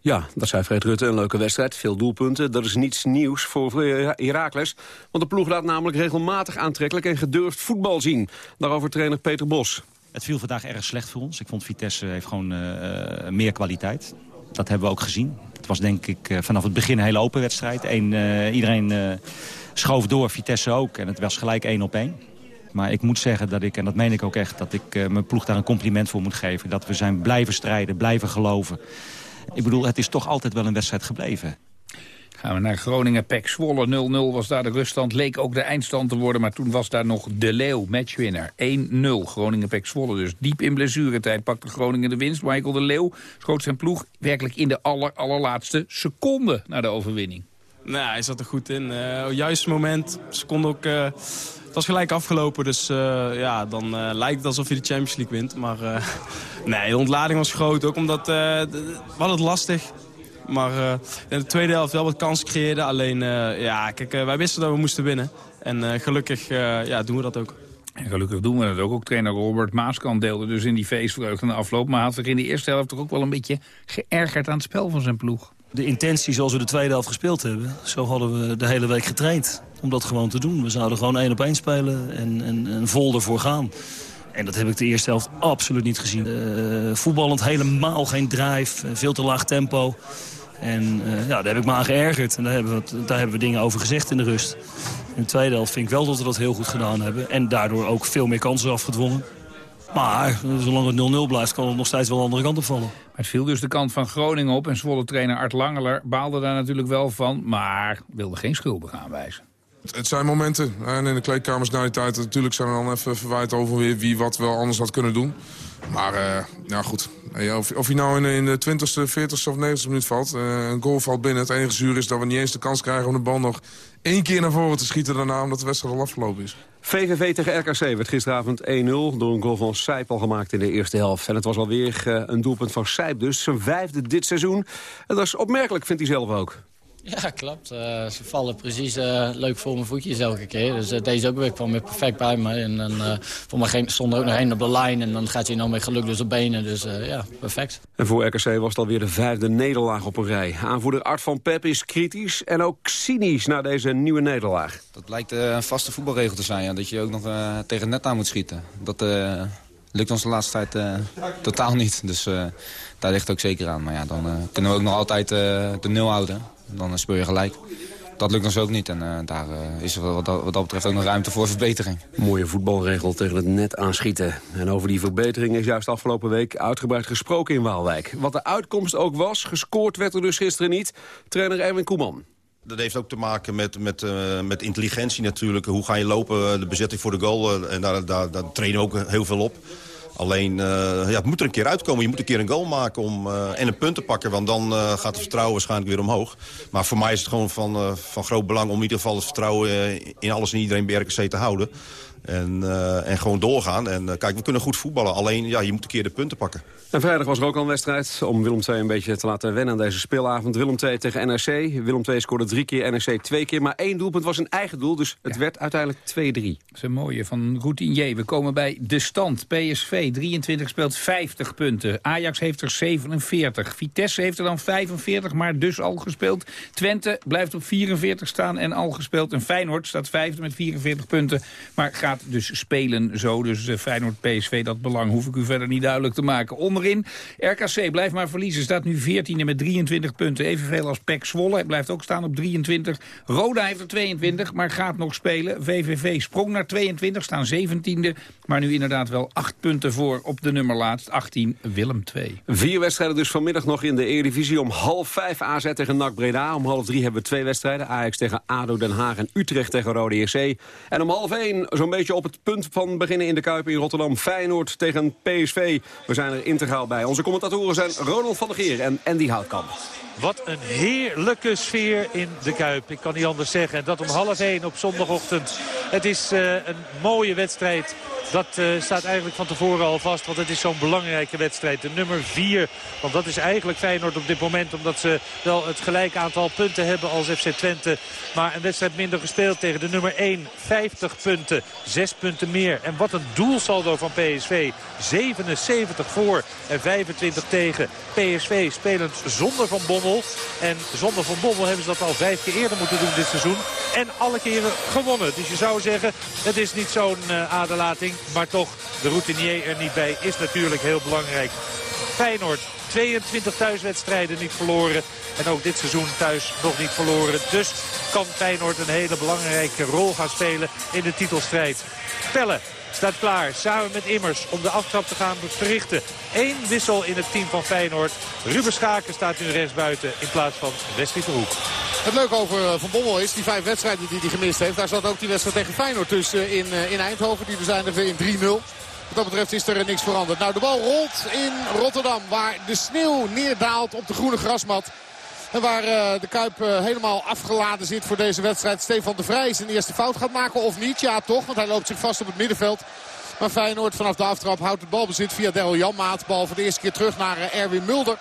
Ja, dat zei Fred Rutte. Een leuke wedstrijd, veel doelpunten. Dat is niets nieuws voor Heracles. Want de ploeg laat namelijk regelmatig aantrekkelijk en gedurfd voetbal zien. Daarover trainer Peter Bos. Het viel vandaag erg slecht voor ons. Ik vond Vitesse heeft gewoon uh, meer kwaliteit. Dat hebben we ook gezien. Het was denk ik vanaf het begin een hele open wedstrijd. Eén, iedereen schoof door, Vitesse ook. En het was gelijk één op één. Maar ik moet zeggen dat ik, en dat meen ik ook echt... dat ik uh, mijn ploeg daar een compliment voor moet geven. Dat we zijn blijven strijden, blijven geloven. Ik bedoel, het is toch altijd wel een wedstrijd gebleven. Gaan we naar Groningen, Pek Zwolle 0-0 was daar de ruststand. Leek ook de eindstand te worden, maar toen was daar nog De Leeuw, matchwinner. 1-0, Groningen, Pek Zwolle dus. Diep in blessuretijd pakte Groningen de winst. Michael De Leeuw schoot zijn ploeg werkelijk in de aller, allerlaatste seconde naar de overwinning. Nou, hij zat er goed in. Uh, juist moment. Ze ook... Uh, het was gelijk afgelopen, dus uh, ja, dan lijkt het alsof je de Champions League wint. Maar nee, de ontlading was groot. Ook omdat we hadden het lastig. Maar in de tweede helft wel wat kansen creëerden. Alleen, ja, kijk, wij wisten dat we moesten winnen. En gelukkig ja, doen we dat ook. En gelukkig doen we dat ook. Ook trainer Robert Maaskant deelde dus in die feestvreugde de afloop. Maar had zich in de eerste helft toch ook wel een beetje geërgerd aan het spel van zijn ploeg de intentie zoals we de tweede helft gespeeld hebben... zo hadden we de hele week getraind om dat gewoon te doen. We zouden gewoon één op één spelen en, en, en vol ervoor gaan. En dat heb ik de eerste helft absoluut niet gezien. Uh, voetballend helemaal geen drive, veel te laag tempo. En uh, ja, daar heb ik me aan geërgerd. En daar hebben, we, daar hebben we dingen over gezegd in de rust. In de tweede helft vind ik wel dat we dat heel goed gedaan hebben. En daardoor ook veel meer kansen afgedwongen. Maar zolang het 0-0 blijft, kan het nog steeds wel de andere kant opvallen. Het viel dus de kant van Groningen op. En Zwolle trainer Art Langeler baalde daar natuurlijk wel van. Maar wilde geen schuldig aanwijzen. Het zijn momenten. En in de kleedkamers na die tijd natuurlijk zijn er dan even verwijt over wie, wie wat wel anders had kunnen doen. Maar uh, ja, goed. Of, of je nou in, in de 20ste, 40ste of 90ste minuut valt. Uh, een goal valt binnen. Het enige zuur is dat we niet eens de kans krijgen om de bal nog één keer naar voren te schieten. Daarna omdat de wedstrijd al afgelopen is. VVV tegen RKC werd gisteravond 1-0 door een goal van Sijp al gemaakt in de eerste helft. En het was alweer uh, een doelpunt van Sijp dus. Zijn vijfde dit seizoen. En dat is opmerkelijk, vindt hij zelf ook. Ja, klopt. Uh, ze vallen precies uh, leuk voor mijn voetjes elke keer. Dus uh, deze ook weer kwam weer perfect bij me. En dan voor mij stond er ook nog één op de lijn. En dan gaat hij nou met geluk dus op benen. Dus ja, perfect. En voor RKC was het alweer de vijfde nederlaag op een rij. Aanvoerder Art van Pep is kritisch en ook cynisch na deze nieuwe nederlaag. Dat blijkt een vaste voetbalregel te zijn. Ja, dat je ook nog tegen net aan moet schieten. Dat lukt ons de laatste tijd totaal niet. Dus daar ligt het ook zeker aan. Maar ja, dan kunnen we ook nog altijd de nul houden dan speel je gelijk. Dat lukt ons ook niet en uh, daar uh, is er wat dat, wat dat, betreft ook nog ruimte voor verbetering. Mooie voetbalregel tegen het net aanschieten. En over die verbetering is juist afgelopen week uitgebreid gesproken in Waalwijk. Wat de uitkomst ook was, gescoord werd er dus gisteren niet. Trainer Erwin Koeman. Dat heeft ook te maken met, met, uh, met intelligentie natuurlijk. Hoe ga je lopen, de bezetting voor de goal. en daar, daar, daar trainen we ook heel veel op. Alleen, uh, ja, het moet er een keer uitkomen. Je moet een keer een goal maken om, uh, en een punt te pakken. Want dan uh, gaat het vertrouwen waarschijnlijk weer omhoog. Maar voor mij is het gewoon van, van groot belang om in ieder geval het vertrouwen in alles en iedereen bij RKC te houden. En, uh, en gewoon doorgaan. En uh, kijk, we kunnen goed voetballen. Alleen, ja, je moet een keer de punten pakken. En vrijdag was er ook al een wedstrijd om Willem II een beetje te laten wennen aan deze speelavond. Willem II tegen NRC. Willem II scoorde drie keer, NRC twee keer. Maar één doelpunt was een eigen doel, dus het werd uiteindelijk 2-3. Dat is een mooie van Routinier. We komen bij de stand. PSV 23 speelt 50 punten. Ajax heeft er 47. Vitesse heeft er dan 45, maar dus al gespeeld. Twente blijft op 44 staan en al gespeeld. En Feyenoord staat vijfde met 44 punten, maar gaat dus spelen zo. Dus uh, Feyenoord PSV, dat belang hoef ik u verder niet duidelijk te maken. Onderin, RKC blijft maar verliezen. Staat nu 14e met 23 punten. Evenveel als PEC Zwolle. Hij blijft ook staan op 23. Roda heeft er 22, maar gaat nog spelen. VVV sprong naar 22, staan 17e. Maar nu inderdaad wel 8 punten voor op de nummer laatst. 18 Willem 2. Vier wedstrijden dus vanmiddag nog in de Eredivisie. Om half 5 AZ tegen NAC Breda. Om half 3 hebben we twee wedstrijden. Ajax tegen ADO Den Haag en Utrecht tegen Rode JC. En om half 1 zo'n beetje op het punt van beginnen in de Kuip in Rotterdam. Feyenoord tegen PSV. We zijn er integraal bij. Onze commentatoren zijn Ronald van der Geer en Andy Houtkamp. Wat een heerlijke sfeer in de Kuip. Ik kan niet anders zeggen. En dat om half 1 op zondagochtend. Het is uh, een mooie wedstrijd dat uh, staat eigenlijk van tevoren al vast. Want het is zo'n belangrijke wedstrijd. De nummer 4. Want dat is eigenlijk Feyenoord op dit moment. Omdat ze wel het gelijke aantal punten hebben als FC Twente. Maar een wedstrijd minder gespeeld tegen de nummer 1. 50 punten. 6 punten meer. En wat een doelsaldo van PSV. 77 voor en 25 tegen. PSV spelend zonder Van Bommel. En zonder Van Bommel hebben ze dat al vijf keer eerder moeten doen dit seizoen. En alle keren gewonnen. Dus je zou zeggen, het is niet zo'n uh, aderlating. Maar toch, de routinier er niet bij is natuurlijk heel belangrijk. Feyenoord, 22 thuiswedstrijden niet verloren. En ook dit seizoen thuis nog niet verloren. Dus kan Feyenoord een hele belangrijke rol gaan spelen in de titelstrijd. Pelle staat klaar samen met Immers om de aftrap te gaan verrichten. Eén wissel in het team van Feyenoord. Ruben Schaken staat nu rechtsbuiten in plaats van Wesley Verhoek. Het leuke over eh, Van Bommel is die vijf wedstrijden die hij gemist heeft. Daar zat ook die wedstrijd tegen Feyenoord tussen in, eh, in Eindhoven. Die zijn er in 3-0. Wat dat betreft is er niks veranderd. Nou, de bal rolt in Rotterdam. Waar de sneeuw neerdaalt op de groene grasmat. En waar uh, de Kuip uh, helemaal afgeladen zit voor deze wedstrijd. Stefan de Vrij zijn eerste fout gaat maken of niet. Ja, toch, want hij loopt zich vast op het middenveld. Maar Feyenoord vanaf de aftrap houdt het balbezit via Daryl Janmaat. Bal voor de eerste keer terug naar uh, Erwin Mulder.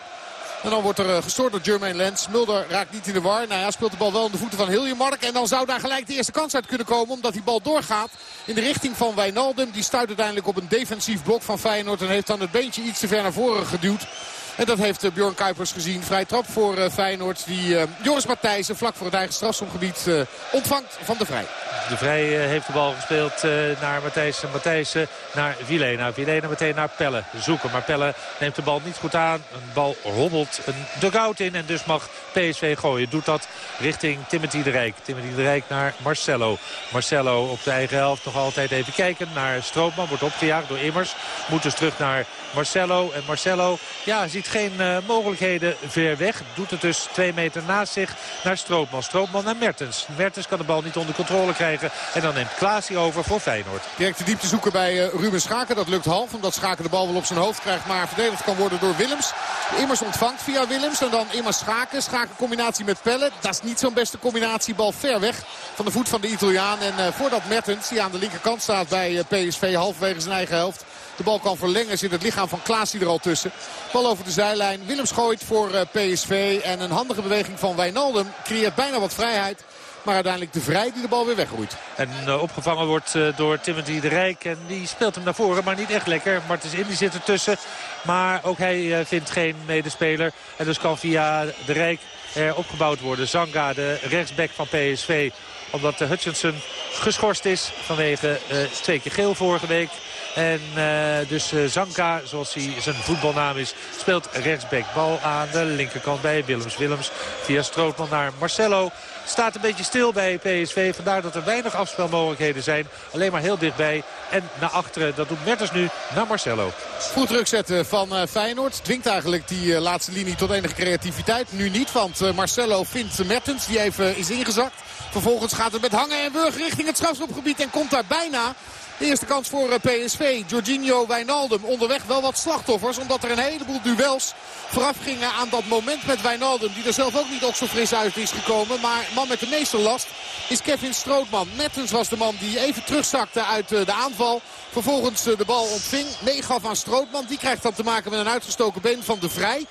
En dan wordt er gestoord door Jermaine Lens. Mulder raakt niet in de war. Nou ja, speelt de bal wel in de voeten van Hiljemark. En dan zou daar gelijk de eerste kans uit kunnen komen. Omdat die bal doorgaat in de richting van Wijnaldum. Die stuit uiteindelijk op een defensief blok van Feyenoord. En heeft dan het beentje iets te ver naar voren geduwd. En dat heeft Bjorn Kuipers gezien. Vrij trap voor Feyenoord. Die Joris Matthijssen vlak voor het eigen strafschopgebied ontvangt van de Vrij. De Vrij heeft de bal gespeeld naar Matthijssen. Matthijssen naar Vilena. Vilena meteen naar Pelle zoeken. Maar Pelle neemt de bal niet goed aan. Een bal rommelt een dugout in. En dus mag PSV gooien. Doet dat richting Timothy de Rijk. Timothy de Rijk naar Marcelo. Marcelo op de eigen helft nog altijd even kijken naar Stroopman. Wordt opgejaagd door Immers. Moet dus terug naar Marcelo. En Marcelo ja, ziet geen uh, mogelijkheden ver weg. Doet het dus twee meter naast zich naar Stroopman. Stroopman naar Mertens. Mertens kan de bal niet onder controle krijgen. En dan neemt Klaasie over voor Feyenoord. Direct de diepte zoeken bij uh, Ruben Schaken. Dat lukt half omdat Schaken de bal wel op zijn hoofd krijgt. Maar verdedigd kan worden door Willems. Immers ontvangt via Willems. En dan Immers Schaken. Schaken combinatie met Pelle. Dat is niet zo'n beste combinatie. Bal ver weg van de voet van de Italiaan. En uh, voordat Mertens, die aan de linkerkant staat bij PSV halverwege zijn eigen helft de bal kan verlengen. Zit het lichaam van Klaas er al tussen. Bal over de zijlijn. Willems gooit voor eh, PSV. En een handige beweging van Wijnaldum creëert bijna wat vrijheid. Maar uiteindelijk de Vrij die de bal weer wegroeit. En uh, opgevangen wordt uh, door Timothy de Rijk. En die speelt hem naar voren, maar niet echt lekker. Martens Indy zit ertussen. Maar ook hij vindt geen medespeler. En dus kan via de Rijk er opgebouwd worden. Zanga, de rechtsback van PSV. Omdat Hutchinson geschorst is vanwege twee keer geel vorige week. En uh, dus uh, Zanka, zoals hij zijn voetbalnaam is, speelt rechtsback. Bal aan de linkerkant bij Willems. Willems via Strootman naar Marcelo. Staat een beetje stil bij PSV. Vandaar dat er weinig afspelmogelijkheden zijn. Alleen maar heel dichtbij. En naar achteren. Dat doet Mertens nu naar Marcelo. Goed druk zetten van uh, Feyenoord. Dwingt eigenlijk die laatste linie tot enige creativiteit. Nu niet, want Marcelo vindt Mertens. Die even is ingezakt. Vervolgens gaat het met hangen en wurgen richting het strafschopgebied. En komt daar bijna eerste kans voor eh, PSV. Jorginho Wijnaldum onderweg wel wat slachtoffers. Omdat er een heleboel duels vooraf gingen aan dat moment met Wijnaldum. Die er zelf ook niet ook zo fris uit is gekomen. Maar man met de meeste last is Kevin Strootman. Nettens was de man die even terugzakte uit eh, de aanval. Vervolgens eh, de bal ontving. Meegaf aan Strootman. Die krijgt dan te maken met een uitgestoken been van de Vrij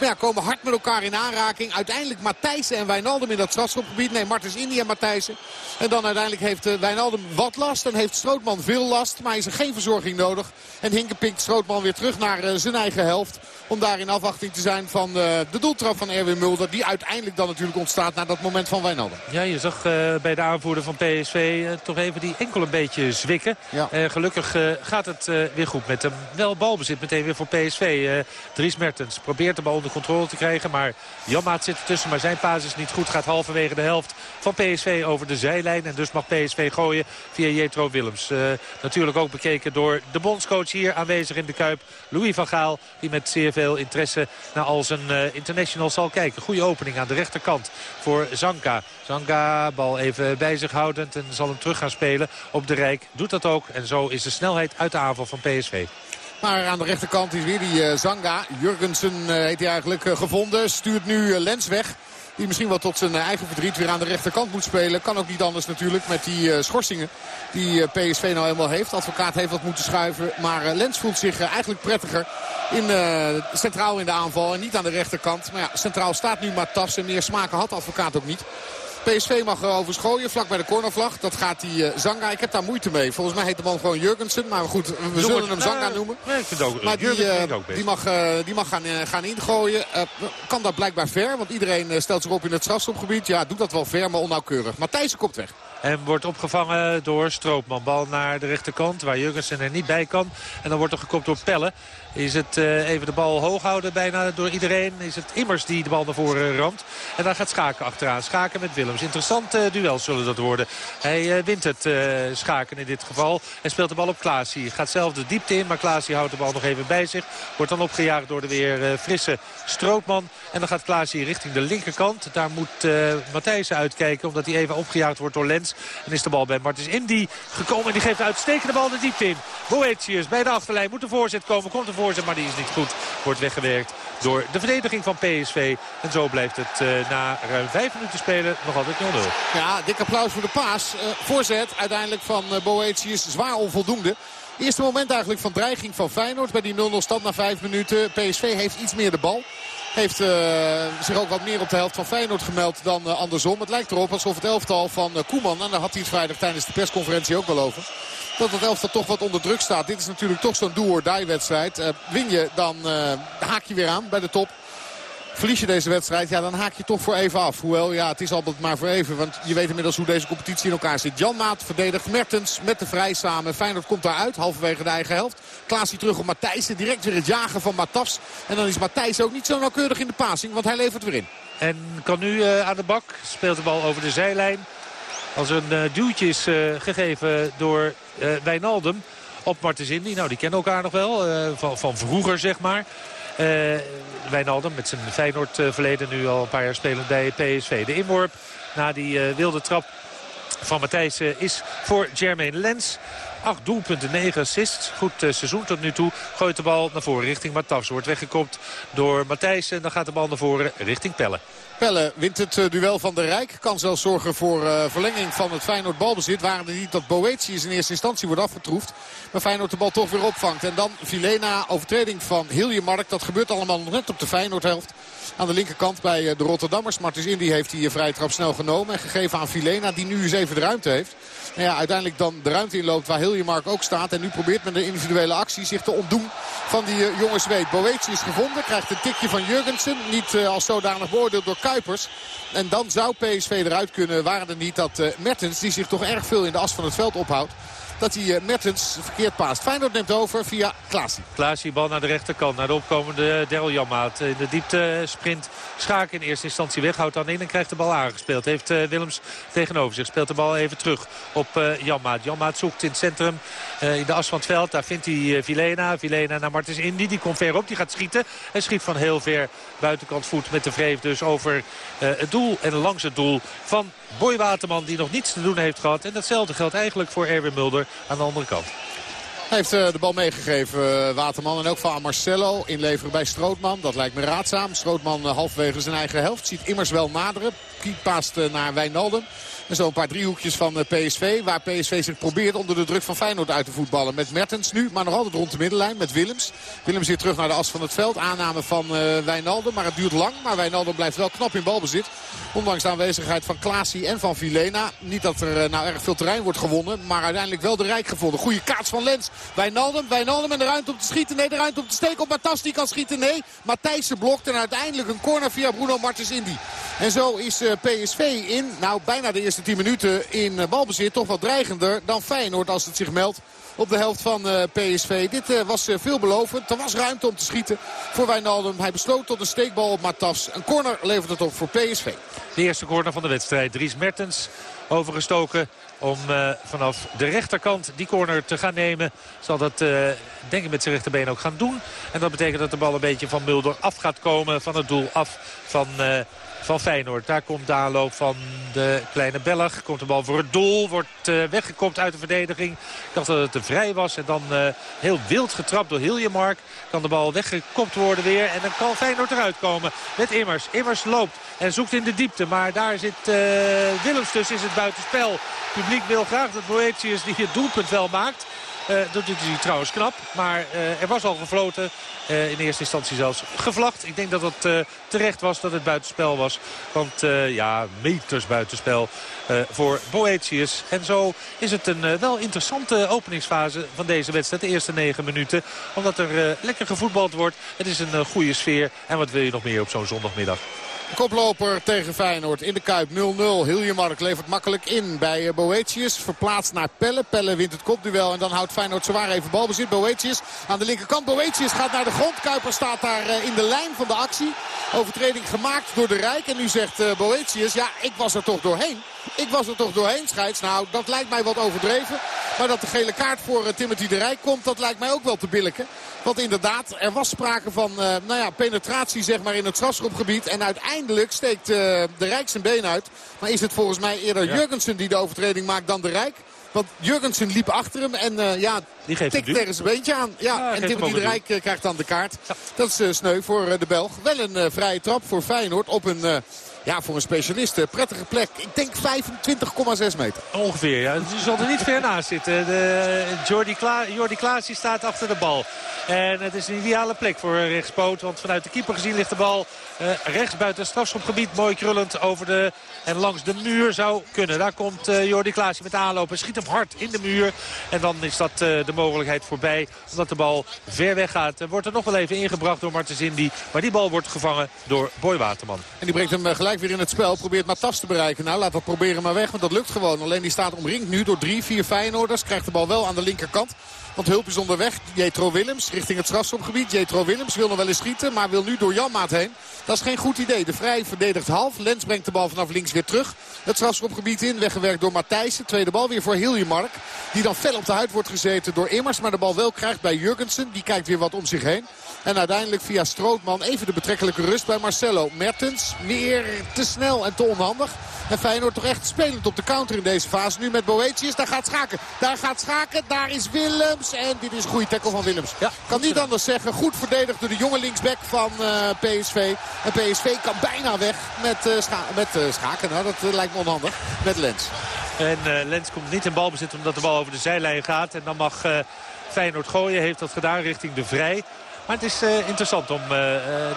ja, komen hard met elkaar in aanraking. Uiteindelijk Matthijssen en Wijnaldum in dat strafschopgebied. Nee, Martens India en Matthijssen. En dan uiteindelijk heeft uh, Wijnaldum wat last. En heeft Strootman veel last. Maar is er geen verzorging nodig. En Hinke pikt Strootman weer terug naar uh, zijn eigen helft. Om daar in afwachting te zijn van uh, de doeltrap van Erwin Mulder. Die uiteindelijk dan natuurlijk ontstaat na dat moment van Wijnaldum. Ja, je zag bij de aanvoerder van PSV toch even die enkel een beetje zwikken. Ja. gelukkig gaat het weer goed met hem. Wel balbezit meteen weer voor PSV. Dries Mertens probeert de bal onder controle te krijgen. Maar Janmaat zit ertussen, maar zijn paas is niet goed. Gaat halverwege de helft van PSV over de zijlijn. En dus mag PSV gooien via Jetro Willems. Uh, natuurlijk ook bekeken door de bondscoach hier aanwezig in de Kuip. Louis van Gaal, die met zeer veel interesse naar al zijn uh, international zal kijken. Goede opening aan de rechterkant voor Zanka. Zanka, bal even bij zich houdend en zal hem terug gaan spelen op de Rijk. Doet dat ook en zo is de snelheid uit de aanval van PSV. Maar aan de rechterkant is weer die uh, Zanga. Jurgensen uh, heet hij eigenlijk uh, gevonden. Stuurt nu Lens weg. Die misschien wel tot zijn eigen verdriet weer aan de rechterkant moet spelen. Kan ook niet anders natuurlijk met die schorsingen die PSV nou helemaal heeft. Advocaat heeft wat moeten schuiven. Maar Lens voelt zich eigenlijk prettiger in, centraal in de aanval. En niet aan de rechterkant. Maar ja, centraal staat nu Matas. En meer smaken had advocaat ook niet. PSV mag overigens gooien vlak bij de cornervlag. Dat gaat die Zanga. Ik heb daar moeite mee. Volgens mij heet de man gewoon Jurgensen. Maar goed, we zullen hem Zanga noemen. Nee, ik vind ook, maar die, die, mag, uh, die mag gaan, gaan ingooien. kan dat blijkbaar ver. Want iedereen stelt zich op in het strafschopgebied. Ja, doet dat wel ver, maar onnauwkeurig. Matthijsen komt weg. En wordt opgevangen door Stroopman. Bal naar de rechterkant waar Jurgensen er niet bij kan. En dan wordt er gekopt door Pelle. Is het uh, even de bal hoog houden bijna door iedereen. Is het Immers die de bal naar voren ramt. En daar gaat Schaken achteraan. Schaken met Willems. Interessant uh, duel zullen dat worden. Hij uh, wint het Schaken in dit geval. En speelt de bal op Klaasie. Gaat zelf de diepte in. Maar Klaasie houdt de bal nog even bij zich. Wordt dan opgejaagd door de weer frisse Strootman. En dan gaat Klaasie richting de linkerkant. Daar moet Matthijsen uitkijken. Omdat hij even opgejaagd wordt door Lens. En is de bal bij Martens Indy gekomen. En die geeft uitstekende bal de diepte in. Boetius bij de achterlijn. Moet de voorzet komen. Komt de voorzet maar die is niet goed. Wordt weggewerkt door de verdediging van PSV. En zo blijft het uh, na ruim vijf minuten spelen nog altijd 0-0. Ja, dik applaus voor de paas. Uh, voorzet uiteindelijk van uh, Boetius zwaar onvoldoende. Eerste moment eigenlijk van dreiging van Feyenoord bij die 0-0 stand na vijf minuten. PSV heeft iets meer de bal. Heeft zich ook wat meer op de helft van Feyenoord gemeld dan andersom. Het lijkt erop alsof het elftal van Koeman, en daar had hij het vrijdag tijdens de persconferentie ook wel over. Dat het elftal toch wat onder druk staat. Dit is natuurlijk toch zo'n do-or-die wedstrijd. win je, dan haak je weer aan bij de top. Verlies je deze wedstrijd, ja, dan haak je toch voor even af. Hoewel, ja, het is altijd maar voor even. Want je weet inmiddels hoe deze competitie in elkaar zit. Jan Maat verdedigt Mertens met de vrij samen. Feyenoord komt daaruit, halverwege de eigen helft. Klaas terug op Matthijs. Direct weer het jagen van Matafs. En dan is Matthijs ook niet zo nauwkeurig in de passing, want hij levert weer in. En kan nu uh, aan de bak. Speelt de bal over de zijlijn. Als een duwtje is gegeven door Wijnaldum op Martens Indy. Nou, die kennen elkaar nog wel. van, van vroeger, zeg maar. Uh, Wijnaldum met zijn Feyenoord verleden nu al een paar jaar spelend bij PSV. De inworp na die wilde trap van Matthijs is voor Jermaine Lens. 8 doelpunten, 9 assists. Goed seizoen tot nu toe. Gooit de bal naar voren richting Matafs. Wordt weggekopt door Matthijs. En dan gaat de bal naar voren richting Pelle. Pelle wint het uh, duel van de Rijk. Kan zelfs zorgen voor uh, verlenging van het Feyenoord balbezit. Waren niet dat Boetius in eerste instantie wordt afgetroefd. Maar Feyenoord de bal toch weer opvangt. En dan Vilena, overtreding van Hiljemark. Dat gebeurt allemaal net op de Feyenoordhelft. Aan de linkerkant bij uh, de Rotterdammers. Martins Indy heeft die vrije trap snel genomen. En gegeven aan Vilena die nu eens even de ruimte heeft. Nou ja, uiteindelijk dan de ruimte inloopt waar Hiljemark ook staat. En nu probeert men de individuele actie zich te ontdoen van die uh, jonge Zweed. Boetius is gevonden. Krijgt een tikje van Jurgensen. Niet als zodanig beoordeeld door Kuipers. En dan zou PSV eruit kunnen. Waren er niet dat Mertens, die zich toch erg veel in de as van het veld ophoudt dat hij Mertens verkeerd paast. Feyenoord neemt over via Klaasie. Klaasie, bal naar de rechterkant. Naar de opkomende Daryl Janmaat. In de diepte sprint Schaak in eerste instantie weg. Houdt dan in en krijgt de bal aangespeeld. Heeft Willems tegenover zich. Speelt de bal even terug op Janmaat. Janmaat zoekt in het centrum in de as van het veld. Daar vindt hij Vilena. Vilena naar Martens Indy. Die komt ver op. Die gaat schieten. En schiet van heel ver buitenkant voet met de vreef dus over het doel en langs het doel van Boy Waterman die nog niets te doen heeft gehad. En datzelfde geldt eigenlijk voor Erwin Mulder aan de andere kant. Hij heeft uh, de bal meegegeven, uh, Waterman. En ook van Marcelo inleveren bij Strootman. Dat lijkt me raadzaam. Strootman uh, halverwege zijn eigen helft. Ziet immers wel naderen. Kiet paast naar Wijnaldum. En zo een paar driehoekjes van PSV. Waar PSV zich probeert onder de druk van Feyenoord uit te voetballen. Met Mertens nu, maar nog altijd rond de middenlijn. Met Willems. Willems weer terug naar de as van het veld. Aanname van uh, Wijnaldum. Maar het duurt lang. Maar Wijnaldum blijft wel knap in balbezit. Ondanks de aanwezigheid van Klaasie en van Vilena. Niet dat er uh, nou erg veel terrein wordt gewonnen. Maar uiteindelijk wel de Rijk gevonden. Goede kaats van Lens. Wijnaldum. Wijnaldum en de ruimte om te schieten. Nee, de ruimte om te steken op Matas. Die kan schieten. Nee. Matthijssen blokt. En uiteindelijk een corner via Bruno Martens Indy. En zo is PSV in, nou bijna de eerste 10 minuten in balbezit. Toch wat dreigender dan Feyenoord als het zich meldt op de helft van uh, PSV. Dit uh, was veelbelovend. Er was ruimte om te schieten voor Wijnaldum. Hij besloot tot een steekbal op Matas. Een corner levert het op voor PSV. De eerste corner van de wedstrijd. Dries Mertens overgestoken om vanaf de rechterkant die corner te gaan nemen. Zal dat denk ik met zijn rechterbeen ook gaan doen. En dat betekent dat de bal een beetje van Mulder af gaat komen. Van het doel af van... Uh, van Feyenoord. Daar komt de aanloop van de kleine Belg. Komt de bal voor het doel. Wordt uh, weggekopt uit de verdediging. Ik dacht dat het te vrij was. En dan uh, heel wild getrapt door Hiljemark. Kan de bal weggekopt worden weer. En dan kan Feyenoord eruit komen met Immers. Immers loopt en zoekt in de diepte. Maar daar zit Willems tussen. Is het buitenspel. Het publiek wil graag dat Boetius die het doelpunt wel maakt. Uh, dat doet hij trouwens knap. Maar uh, er was al gefloten. Uh, in eerste instantie zelfs gevlacht. Ik denk dat het terecht was dat het buitenspel was. Want ja, meters buitenspel voor Boetius. En zo is het een wel interessante openingsfase van deze wedstrijd. De eerste negen minuten. Omdat er lekker gevoetbald wordt. Het is een goede sfeer. En wat wil je nog meer op zo'n zondagmiddag? Koploper tegen Feyenoord in de Kuip 0-0. Hiljemark levert makkelijk in bij Boetius. Verplaatst naar Pelle. Pelle wint het kopduel en dan houdt Feyenoord zwaar even balbezit. Boetius aan de linkerkant. Boetius gaat naar de grond. Kuiper staat daar in de lijn van de actie. Overtreding gemaakt door de Rijk. En nu zegt Boetius, ja ik was er toch doorheen. Ik was er toch doorheen, scheids. Nou, dat lijkt mij wat overdreven. Maar dat de gele kaart voor uh, Timothy de Rijk komt, dat lijkt mij ook wel te billijken. Want inderdaad, er was sprake van uh, nou ja, penetratie zeg maar, in het strafschopgebied. En uiteindelijk steekt uh, de Rijk zijn been uit. Maar is het volgens mij eerder ja. Jurgensen die de overtreding maakt dan de Rijk? Want Jurgensen liep achter hem en uh, ja, tikt tegen zijn beentje aan. Ja, ja en Timothy de Rijk uh, krijgt dan de kaart. Ja. Dat is uh, sneu voor de Belg. Wel een vrije trap voor Feyenoord op een ja, voor een specialist, een prettige plek. Ik denk 25,6 meter. Ongeveer, ja. Je zal er niet ver naast zitten. De, Jordi, Kla Jordi Klaas die staat achter de bal. En het is een ideale plek voor rechtspoot. Want vanuit de keeper gezien ligt de bal uh, rechts buiten het strafschopgebied. Mooi krullend over de en langs de muur zou kunnen. Daar komt uh, Jordi Klaasje met aanlopen. Schiet hem hard in de muur. En dan is dat uh, de mogelijkheid voorbij. Omdat de bal ver weg gaat. Wordt er nog wel even ingebracht door Martens Indy. Maar die bal wordt gevangen door Boy Waterman. En die brengt hem gelijk weer in het spel. Probeert Matas te bereiken. Nou, laat dat proberen maar weg. Want dat lukt gewoon. Alleen die staat omringd nu door drie, vier Feyenoorders. Krijgt de bal wel aan de linkerkant. Want hulp is onderweg. Jetro Willems richting het strafschopgebied. Jetro Willems wil nog wel eens schieten. Maar wil nu door Janmaat heen. Dat is geen goed idee. De Vrij verdedigt half. Lens brengt de bal vanaf links weer terug. Het strafschopgebied in. Weggewerkt door Matthijssen. Tweede bal weer voor Hiljemark. Die dan fel op de huid wordt gezeten door Immers. Maar de bal wel krijgt bij Jurgensen. Die kijkt weer wat om zich heen. En uiteindelijk via Strootman even de betrekkelijke rust bij Marcelo. Mertens meer te snel en te onhandig. En Feyenoord toch echt spelend op de counter in deze fase. Nu met Boetius. Daar gaat Schaken. Daar gaat Schaken. Daar is Willems. En dit is een goede tackle van Willems. Ja, kan niet anders zeggen. Goed verdedigd door de jonge linksback van uh, PSV. En PSV kan bijna weg met, uh, scha met uh, Schaken. Nou, dat lijkt me onhandig. Met Lens. En Lens komt niet in balbezit omdat de bal over de zijlijn gaat. En dan mag Feyenoord gooien. Heeft dat gedaan richting de Vrij. Maar het is uh, interessant om uh,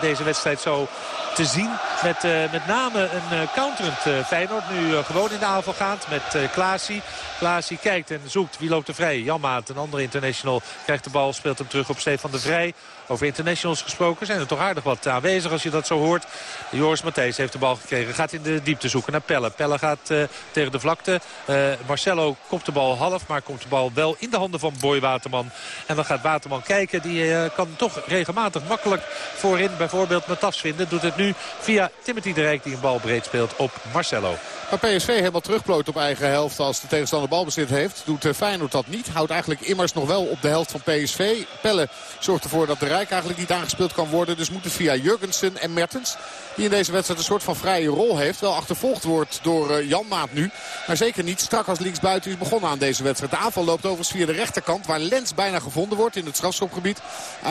deze wedstrijd zo te zien. Met met name een counterend Feyenoord. Nu gewoon in de aanval gaat met Klaasie. Klaasie kijkt en zoekt. Wie loopt er vrij? Janmaat, een andere international, krijgt de bal. Speelt hem terug op Stefan de Vrij. Over internationals gesproken zijn er toch aardig wat aanwezig als je dat zo hoort. Joris Matthijs heeft de bal gekregen. Gaat in de diepte zoeken naar Pelle. Pelle gaat uh, tegen de vlakte. Uh, Marcelo kopt de bal half. Maar komt de bal wel in de handen van Boy Waterman. En dan gaat Waterman kijken. Die uh, kan toch regelmatig makkelijk voorin bijvoorbeeld Matas vinden. Doet het nu via Timothy de Rijk die een bal breed speelt op Marcelo. Maar PSV helemaal terugplooit op eigen helft als de tegenstander balbezit heeft. Doet Feyenoord dat niet. Houdt eigenlijk immers nog wel op de helft van PSV. Pelle zorgt ervoor dat de Eigenlijk niet aangespeeld kan worden. Dus moet het via Jurgensen en Mertens. Die in deze wedstrijd een soort van vrije rol heeft. Wel achtervolgd wordt door Jan Maat nu. Maar zeker niet strak als linksbuiten is begonnen aan deze wedstrijd. De aanval loopt overigens via de rechterkant. Waar Lens bijna gevonden wordt in het strafschopgebied.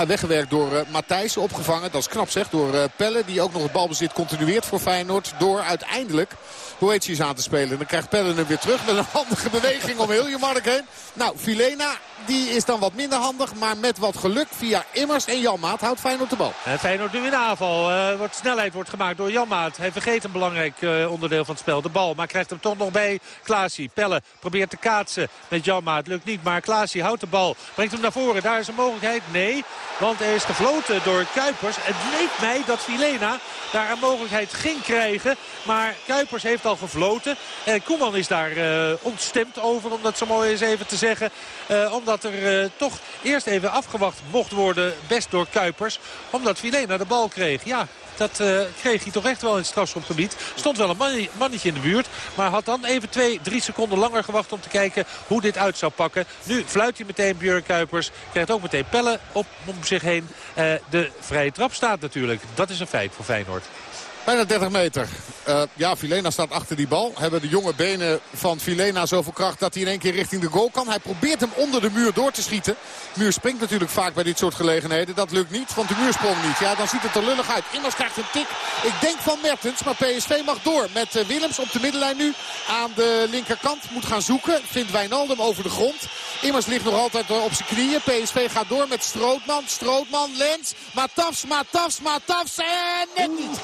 Weggewerkt door Matthijs. Opgevangen. Dat is knap zeg. Door Pelle. Die ook nog het balbezit continueert voor Feyenoord. Door uiteindelijk Boetius aan te spelen. Dan krijgt Pelle hem weer terug met een handige beweging om Hiljemark heen. Nou, Filena die is dan wat minder handig. Maar met wat geluk via Immers en Janmaat houdt Feyenoord de bal. En Feyenoord nu in aanval. Uh, wordt, snelheid wordt gemaakt door Janmaat. Hij vergeet een belangrijk uh, onderdeel van het spel. De bal. Maar krijgt hem toch nog bij Klaasie. Pelle probeert te kaatsen met Janmaat. Lukt niet. Maar Klaasie houdt de bal. Brengt hem naar voren. Daar is een mogelijkheid. Nee. Want er is gefloten door Kuipers. Het leek mij dat Vilena daar een mogelijkheid ging krijgen. Maar Kuipers heeft al gefloten. En Koeman is daar uh, ontstemd over. Om dat zo mooi eens even te zeggen. Omdat er toch eerst even afgewacht mocht worden. Door Kuipers. Omdat Vilena de bal kreeg. Ja, dat uh, kreeg hij toch echt wel in het strafschopgebied. Stond wel een mannetje in de buurt. Maar had dan even twee, drie seconden langer gewacht om te kijken hoe dit uit zou pakken. Nu fluit hij meteen Björn Kuipers. Krijgt ook meteen pellen op, om zich heen. Uh, de vrije trap staat natuurlijk. Dat is een feit voor Feyenoord. Bijna 30 meter. Uh, ja, Filena staat achter die bal. Hebben de jonge benen van Filena zoveel kracht dat hij in één keer richting de goal kan. Hij probeert hem onder de muur door te schieten. De muur springt natuurlijk vaak bij dit soort gelegenheden. Dat lukt niet, want de muur sprong niet. Ja, dan ziet het er lullig uit. Immers krijgt een tik. Ik denk van Mertens, maar PSV mag door. Met uh, Willems op de middenlijn nu aan de linkerkant. Moet gaan zoeken. Vindt Wijnaldum over de grond. Immers ligt nog altijd uh, op zijn knieën. PSV gaat door met Strootman. Strootman, Lens. Matafs, Matafs, Matafs. En net niet.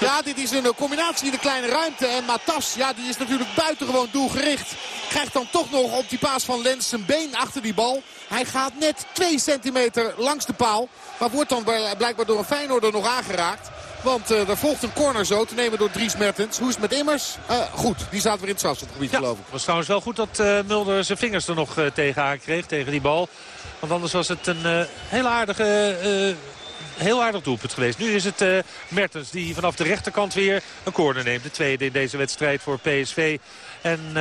Ja, dit is een combinatie in de kleine ruimte. En Matas, ja, die is natuurlijk buitengewoon doelgericht. Krijgt dan toch nog op die paas van Lens zijn been achter die bal. Hij gaat net 2 centimeter langs de paal. Maar wordt dan blijkbaar door een Feyenoorder nog aangeraakt. Want uh, er volgt een corner zo te nemen door Dries Mertens. Hoe is het met Immers? Uh, goed, die staat weer in het strafschopgebied ja, geloof ik. Het was trouwens wel goed dat uh, Mulder zijn vingers er nog uh, tegenaan kreeg. Tegen die bal. Want anders was het een hele aardige heel aardig doelpunt geweest. Nu is het uh, Mertens die vanaf de rechterkant weer een corner neemt. De tweede in deze wedstrijd voor PSV. En uh,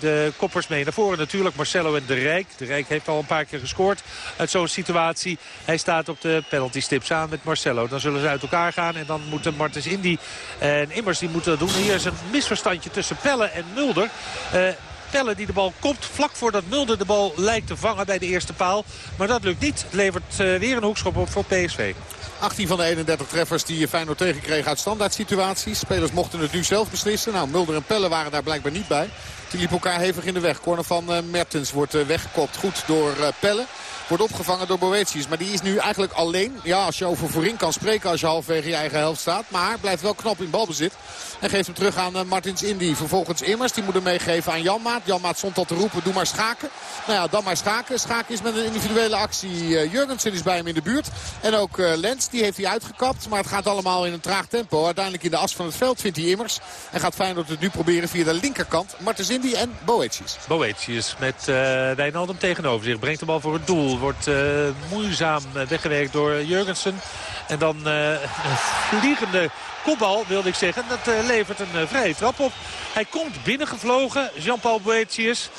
de koppers mee naar voren natuurlijk. Marcelo en De Rijk. De Rijk heeft al een paar keer gescoord uit zo'n situatie. Hij staat op de penalty stip samen met Marcelo. Dan zullen ze uit elkaar gaan. En dan moeten Martens Indy en Immers die moeten dat doen. Hier is een misverstandje tussen Pelle en Mulder. Uh, Pelle die de bal kopt vlak voordat Mulder de bal lijkt te vangen bij de eerste paal. Maar dat lukt niet. Het levert uh, weer een hoekschop op voor PSV. 18 van de 31 treffers die Feyenoord tegenkreeg uit standaard situaties. Spelers mochten het nu zelf beslissen. Nou, Mulder en Pelle waren daar blijkbaar niet bij. Die liepen elkaar hevig in de weg. Corner van uh, Mertens wordt weggekopt. Goed door Pelle. Wordt opgevangen door Boetius. Maar die is nu eigenlijk alleen. Ja, als je over voorin kan spreken als je halverwege je eigen helft staat. Maar blijft wel knap in balbezit. En geeft hem terug aan uh, Martins Indy. Vervolgens Immers. Die moet hem meegeven aan Janmaat. Janmaat stond al te roepen. Doe maar schaken. Nou ja, dan maar schaken. Schaken is met een individuele actie. Uh, Jurgensen is bij hem in de buurt. En ook uh, Lens. Die heeft hij uitgekapt. Maar het gaat allemaal in een traag tempo. Uiteindelijk in de as van het veld vindt hij Immers. En gaat Feyenoord het nu proberen via de linkerkant. Martins Indy en Boetius. Boetius met uh, Wijnaldum tegenover zich. Brengt de bal voor het doel. Wordt moeizaam weggewerkt door Jurgensen. En dan een vliegende kopbal, wilde ik zeggen. Dat uh, levert een uh, vrije trap op. Hij komt binnengevlogen, Jean-Paul Boetius.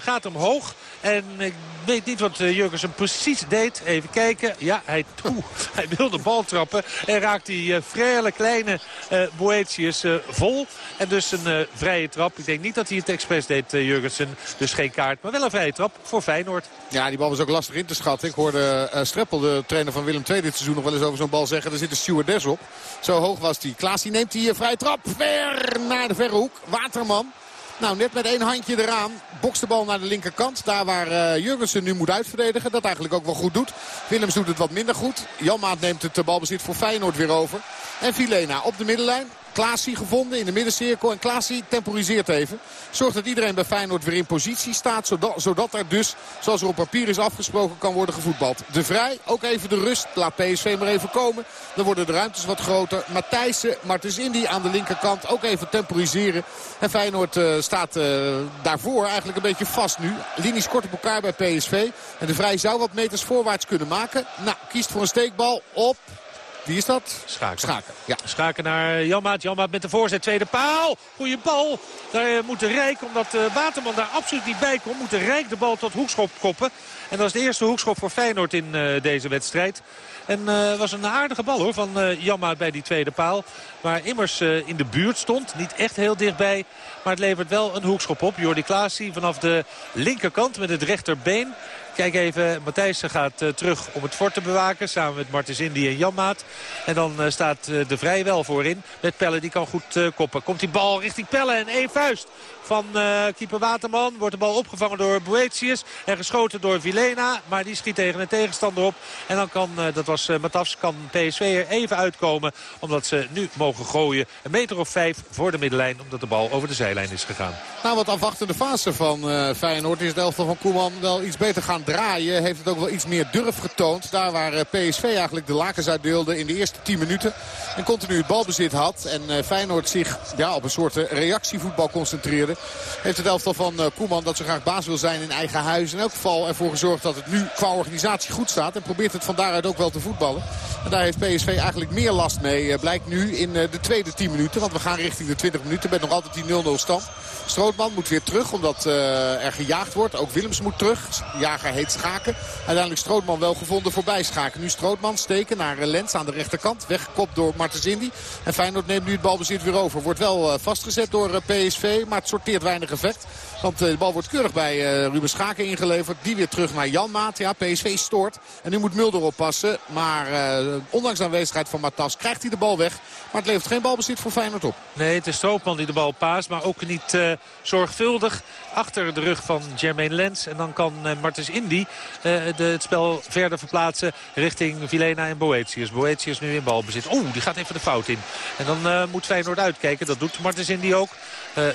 gaat omhoog. En ik weet niet wat Jurgensen precies deed. Even kijken. Ja, hij, oe, hij wil de bal trappen. En raakt die frele kleine uh, Boetius vol. En dus een vrije trap. Ik denk niet dat hij het expres deed, Jurgensen. Dus geen kaart, maar wel een vrije trap voor Feyenoord. Ja, die bal was ook lastig in te schatten. Ik hoorde Streppel, de trainer van Willem II dit seizoen, nog wel eens over zo'n bal zeggen. Er zit een stewardess op. Zo hoog was die. Klaas die neemt die vrije trap ver naar de verre hoek. Waterman. Nou, net met één handje eraan. Bokst de bal naar de linkerkant. Daar waar uh, Jurgensen nu moet uitverdedigen. Dat eigenlijk ook wel goed doet. Willems doet het wat minder goed. Janmaat neemt het balbezit voor Feyenoord weer over. En Vilena op de middenlijn. Klaasie gevonden in de middencirkel. En Klaasie temporiseert even. Zorgt dat iedereen bij Feyenoord weer in positie staat. Zodat, zodat er dus, zoals er op papier is afgesproken, kan worden gevoetbald. De Vrij, ook even de rust. Laat PSV maar even komen. Dan worden de ruimtes wat groter. Matthijssen, Martens Indy aan de linkerkant. Ook even temporiseren. En Feyenoord uh, staat uh, daarvoor eigenlijk een beetje vast nu. Linies kort op elkaar bij PSV. En de Vrij zou wat meters voorwaarts kunnen maken. Nou, kiest voor een steekbal op... Wie is dat? Schaken. Schaken, ja. Schaken naar Janmaat. Janmaat met de voorzet. Tweede paal. Goeie bal. Daar moet de Rijk, omdat Waterman daar absoluut niet bij komt... moet de Rijk de bal tot hoekschop koppen. En dat is de eerste hoekschop voor Feyenoord in uh, deze wedstrijd. En het uh, was een aardige bal hoor van uh, bij die tweede paal. Waar immers uh, in de buurt stond. Niet echt heel dichtbij. Maar het levert wel een hoekschop op. Jordi Klaasie vanaf de linkerkant met het rechterbeen. Kijk even, Matthijssen gaat uh, terug om het fort te bewaken. Samen met Martens Indy en Janmaat. En dan uh, staat uh, de Vrij wel voorin. Met Pelle, die kan goed koppen. Komt die bal richting Pelle en één vuist van keeper Waterman. Wordt de bal opgevangen door Boetius. En geschoten door Vilena. Maar die schiet tegen een tegenstander op. En dan kan, dat was Matafs, kan PSV er even uitkomen. Omdat ze nu mogen gooien. Een meter of vijf voor de middenlijn. Omdat de bal over de zijlijn is gegaan. Nou, wat afwachtende fase van Feyenoord is de elftal van Koeman wel iets beter gaan draaien. Heeft het ook wel iets meer durf getoond. Daar waar PSV eigenlijk de lakens uitdeelde in de eerste 10 minuten. En continu het balbezit had. En Feyenoord zich ja, op een soort reactievoetbal concentreerde. Heeft het elftal van Koeman dat zo graag baas wil zijn in eigen huis. In elk geval ervoor gezorgd dat het nu qua organisatie goed staat. En probeert het van daaruit ook wel te voetballen. En daar heeft PSV eigenlijk meer last mee. Blijkt nu in de tweede 10 minuten. Want we gaan richting de 20 minuten met nog altijd die 0-0 stand. Strootman moet weer terug omdat er gejaagd wordt. Ook Willems moet terug. Jager heet Schaken. Uiteindelijk Strootman wel gevonden voorbij Schaken. Nu Strootman steken naar Lens aan de rechterkant. Weggekopt door Martens Indy. En Feyenoord neemt nu het balbezit weer over. Wordt wel vastgezet door PSV. Maar het sorteert weinig effect. Want de bal wordt keurig bij Ruben Schaken ingeleverd. Die weer terug naar Jan Maat. Ja, PSV stoort. En nu moet Mulder oppassen. Maar ondanks de aanwezigheid van Matas krijgt hij de bal weg. Maar het levert geen balbezit voor Feyenoord op. Nee, het is Strootman die de bal paast. Maar ook niet zorgvuldig achter de rug van Jermaine Lens. En dan kan Martens Indy het spel verder verplaatsen richting Vilena en Boetius. Boetius nu in balbezit. Oeh, die gaat even de fout in. En dan moet Feyenoord uitkijken. Dat doet Martens Indy ook.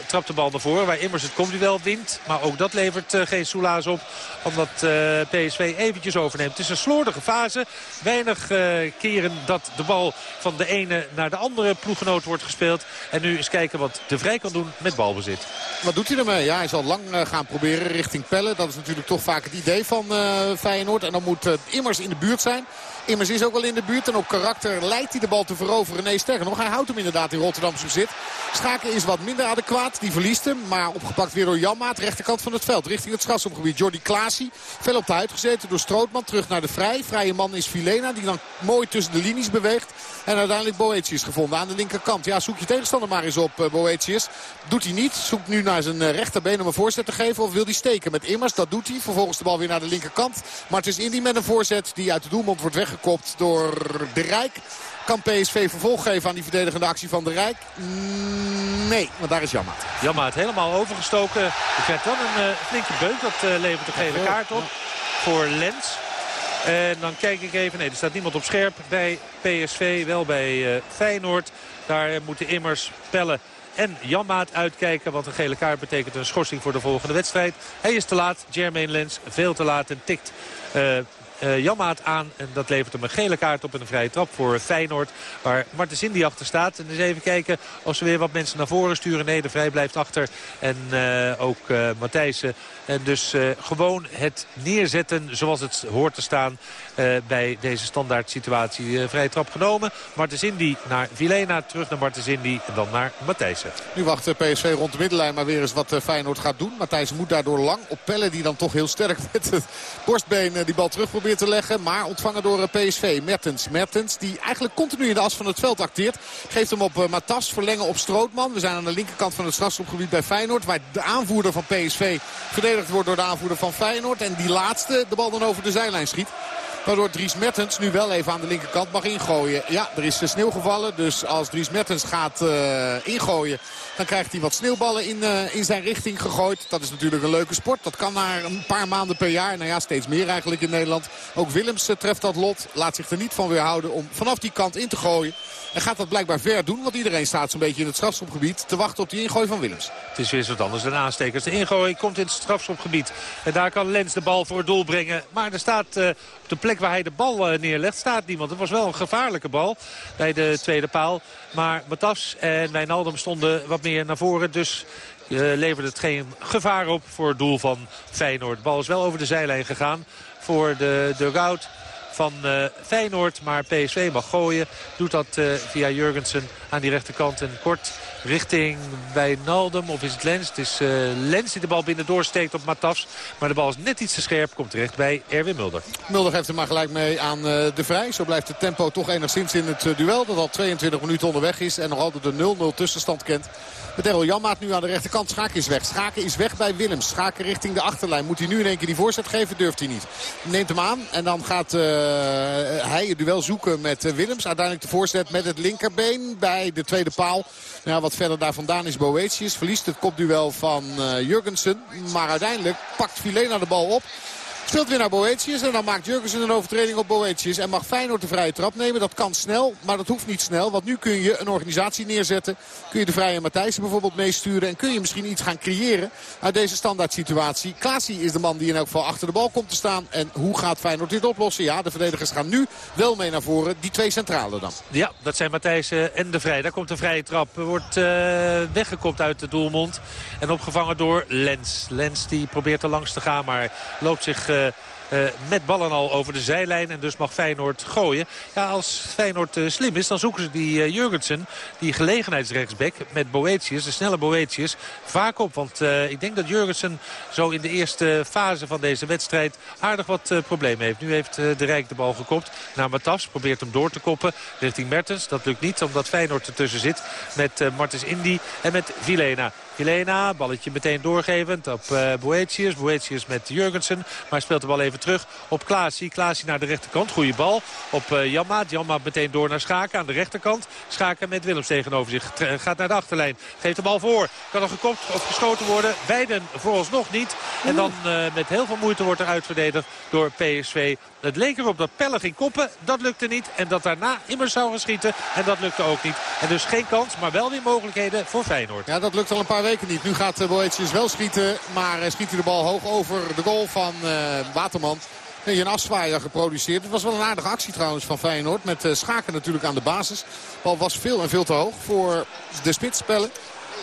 Trapt de bal naar voren, waar immers het komt wel wint. Maar ook dat levert uh, geen soelaas op, omdat uh, PSV eventjes overneemt. Het is een slordige fase. Weinig keren dat de bal van de ene naar de andere ploeggenoot wordt gespeeld. En nu eens kijken wat De Vrij kan doen met balbezit. Wat doet hij ermee? Ja, hij zal lang gaan proberen richting Pelle. Dat is natuurlijk toch vaak het idee van Feyenoord. En dan moet Immers in de buurt zijn. Immers is ook wel in de buurt en op karakter lijkt hij de bal te veroveren. Nee, sterker nog, hij houdt hem inderdaad in Rotterdamse zit. Schaken is wat minder adequaat. Die verliest hem, maar opgepakt weer door Janmaat. Rechterkant van het veld, richting het strafschopgebied. Jordi Klaasie, veel op de huid gezeten door Strootman. Terug naar de vrij. Vrije man is Filena, die dan mooi tussen de linies beweegt. En uiteindelijk Boetius gevonden aan de linkerkant. Ja, zoek je tegenstander maar eens op, uh, Boetius. Doet hij niet. Zoekt nu naar zijn uh, rechterbeen om een voorzet te geven. Of wil hij steken met Immers? Dat doet hij. Vervolgens de bal weer naar de linkerkant. Maar het is Indy met een voorzet die uit de doelmond wordt weggekopt door de Rijk. Kan PSV vervolg geven aan die verdedigende actie van de Rijk? Nee, want daar is Jammaat. Jammaat helemaal overgestoken. Het werd dan een uh, flinke beuk. Dat uh, levert een gele kaart op voor Lens. En dan kijk ik even. Nee, er staat niemand op scherp bij PSV. Wel bij uh, Feyenoord. Daar moeten immers pellen en Janmaat uitkijken. Want een gele kaart betekent een schorsing voor de volgende wedstrijd. Hij is te laat. Jermaine Lens veel te laat en tikt uh, uh, Janmaat aan. En dat levert hem een gele kaart op en een vrije trap voor Feyenoord. Waar Martens Indy achter staat. En eens even kijken of ze weer wat mensen naar voren sturen. Nee, de Vrij blijft achter. En uh, ook uh, Matthijssen. En dus gewoon het neerzetten zoals het hoort te staan bij deze standaard situatie. vrije trap genomen. Martens Indy naar Vilena. Terug naar Martens Indy en dan naar Matthijssen. Nu wacht PSV rond de middenlijn maar weer eens wat Feyenoord gaat doen. Matthijssen moet daardoor lang op pellen die dan toch heel sterk met het borstbeen die bal terug probeert te leggen. Maar ontvangen door PSV. Mertens. Mertens die eigenlijk continu in de as van het veld acteert. Geeft hem op uh, Matas. Verlengen op Strootman. We zijn aan de linkerkant van het strafschopgebied bij Feyenoord. Waar de aanvoerder van PSV verdedigd wordt door de aanvoerder van Feyenoord. En die laatste de bal dan over de zijlijn schiet. Waardoor Dries Mertens nu wel even aan de linkerkant mag ingooien. Ja, er is sneeuw gevallen. Dus als Dries Mertens gaat uh, ingooien... dan krijgt hij wat sneeuwballen in, uh, in zijn richting gegooid. Dat is natuurlijk een leuke sport. Dat kan na een paar maanden per jaar. Nou ja, steeds meer eigenlijk in Nederland. Ook Willems treft dat lot. Laat zich er niet van weerhouden om vanaf die kant in te gooien. En gaat dat blijkbaar ver doen. Want iedereen staat zo'n beetje in het strafschopgebied te wachten op die ingooi van Willems. Het is weer wat anders dan aanstekers. De ingooi komt in het strafschopgebied. En daar kan Lens de bal voor het doel brengen. Maar er staat uh, op de plek waar hij de bal uh, neerlegt staat niemand. Het was wel een gevaarlijke bal bij de tweede paal. Maar Matas en Wijnaldum stonden wat meer naar voren. Dus uh, leverde het geen gevaar op voor het doel van Feyenoord. De bal is wel over de zijlijn gegaan voor de dugout van uh, Feyenoord. Maar PSV mag gooien. Doet dat uh, via Jurgensen aan die rechterkant. En kort richting Wijnaldum. Of is het Lens? Het is uh, Lens die de bal binnen doorsteekt op Matafs. Maar de bal is net iets te scherp. Komt terecht bij Erwin Mulder. Mulder geeft hem maar gelijk mee aan de Vrij. Zo blijft het tempo toch enigszins in het duel. Dat al 22 minuten onderweg is. En nog altijd de 0-0 tussenstand kent. Met Errol Janmaat nu aan de rechterkant. Schaken is weg. Schaken is weg bij Willems. Schaken richting de achterlijn. Moet hij nu in één keer die voorzet geven? Durft hij niet. Neemt hem aan. En dan gaat hij het duel zoeken met Willems. Uiteindelijk de voorzet met het linkerbeen bij de tweede paal. Ja, wat verder daar vandaan is Boetius. Verliest het kopduel van uh, Jurgensen. Maar uiteindelijk pakt Filena de bal op. Speelt weer naar Boetius en dan maakt Jurgensen een overtreding op Boetius. En mag Feyenoord de vrije trap nemen. Dat kan snel, maar dat hoeft niet snel. Want nu kun je een organisatie neerzetten. Kun je de Vrije Matthijssen bijvoorbeeld meesturen. En kun je misschien iets gaan creëren uit deze standaard situatie. Klaasie is de man die in elk geval achter de bal komt te staan. En hoe gaat Feyenoord dit oplossen? Ja, de verdedigers gaan nu wel mee naar voren. Die twee centrale dan. Ja, dat zijn Matthijssen en de Vrij. Daar komt de vrije trap. Wordt uh, weggekopt uit de doelmond. En opgevangen door Lens. Lens die probeert er langs te gaan, maar loopt zich... Uh, the uh, met ballen al over de zijlijn. En dus mag Feyenoord gooien. Ja, als Feyenoord uh, slim is, dan zoeken ze die uh, Jurgensen, die gelegenheidsrechtsback met Boetius, de snelle Boetius, vaak op. Want ik denk dat Jurgensen zo in de eerste fase van deze wedstrijd aardig wat problemen heeft. Nu heeft de Rijk de bal gekopt naar Matas. Probeert hem door te koppen richting Mertens. Dat lukt niet, omdat Feyenoord ertussen zit met Martens Indy en met Vilena. Vilena, balletje meteen doorgevend op Boetius. Boetius met Jurgensen, maar speelt de bal even terug op Klaasie. Klaasie naar de rechterkant, goede bal op Janmaat. Janmaat meteen door naar Schaken aan de rechterkant. Schaken met Willems tegenover zich. Gaat naar de achterlijn, geeft de bal voor. Kan er gekopt of geschoten worden. Beiden vooralsnog niet. En dan uh, met heel veel moeite wordt er uitverdedigd door PSV. Het leek erop dat Pelle ging koppen. Dat lukte niet. En dat daarna immers zou gaan schieten. En dat lukte ook niet. En dus geen kans, maar wel weer mogelijkheden voor Feyenoord. Ja, dat lukt al een paar weken niet. Nu gaat Boetius wel schieten. Maar uh, schiet hij de bal hoog over de goal van uh, Waterman. Een afzwaaier geproduceerd. Het was wel een aardige actie trouwens van Feyenoord. Met Schaken natuurlijk aan de basis. De bal was veel en veel te hoog voor de spitsspellen.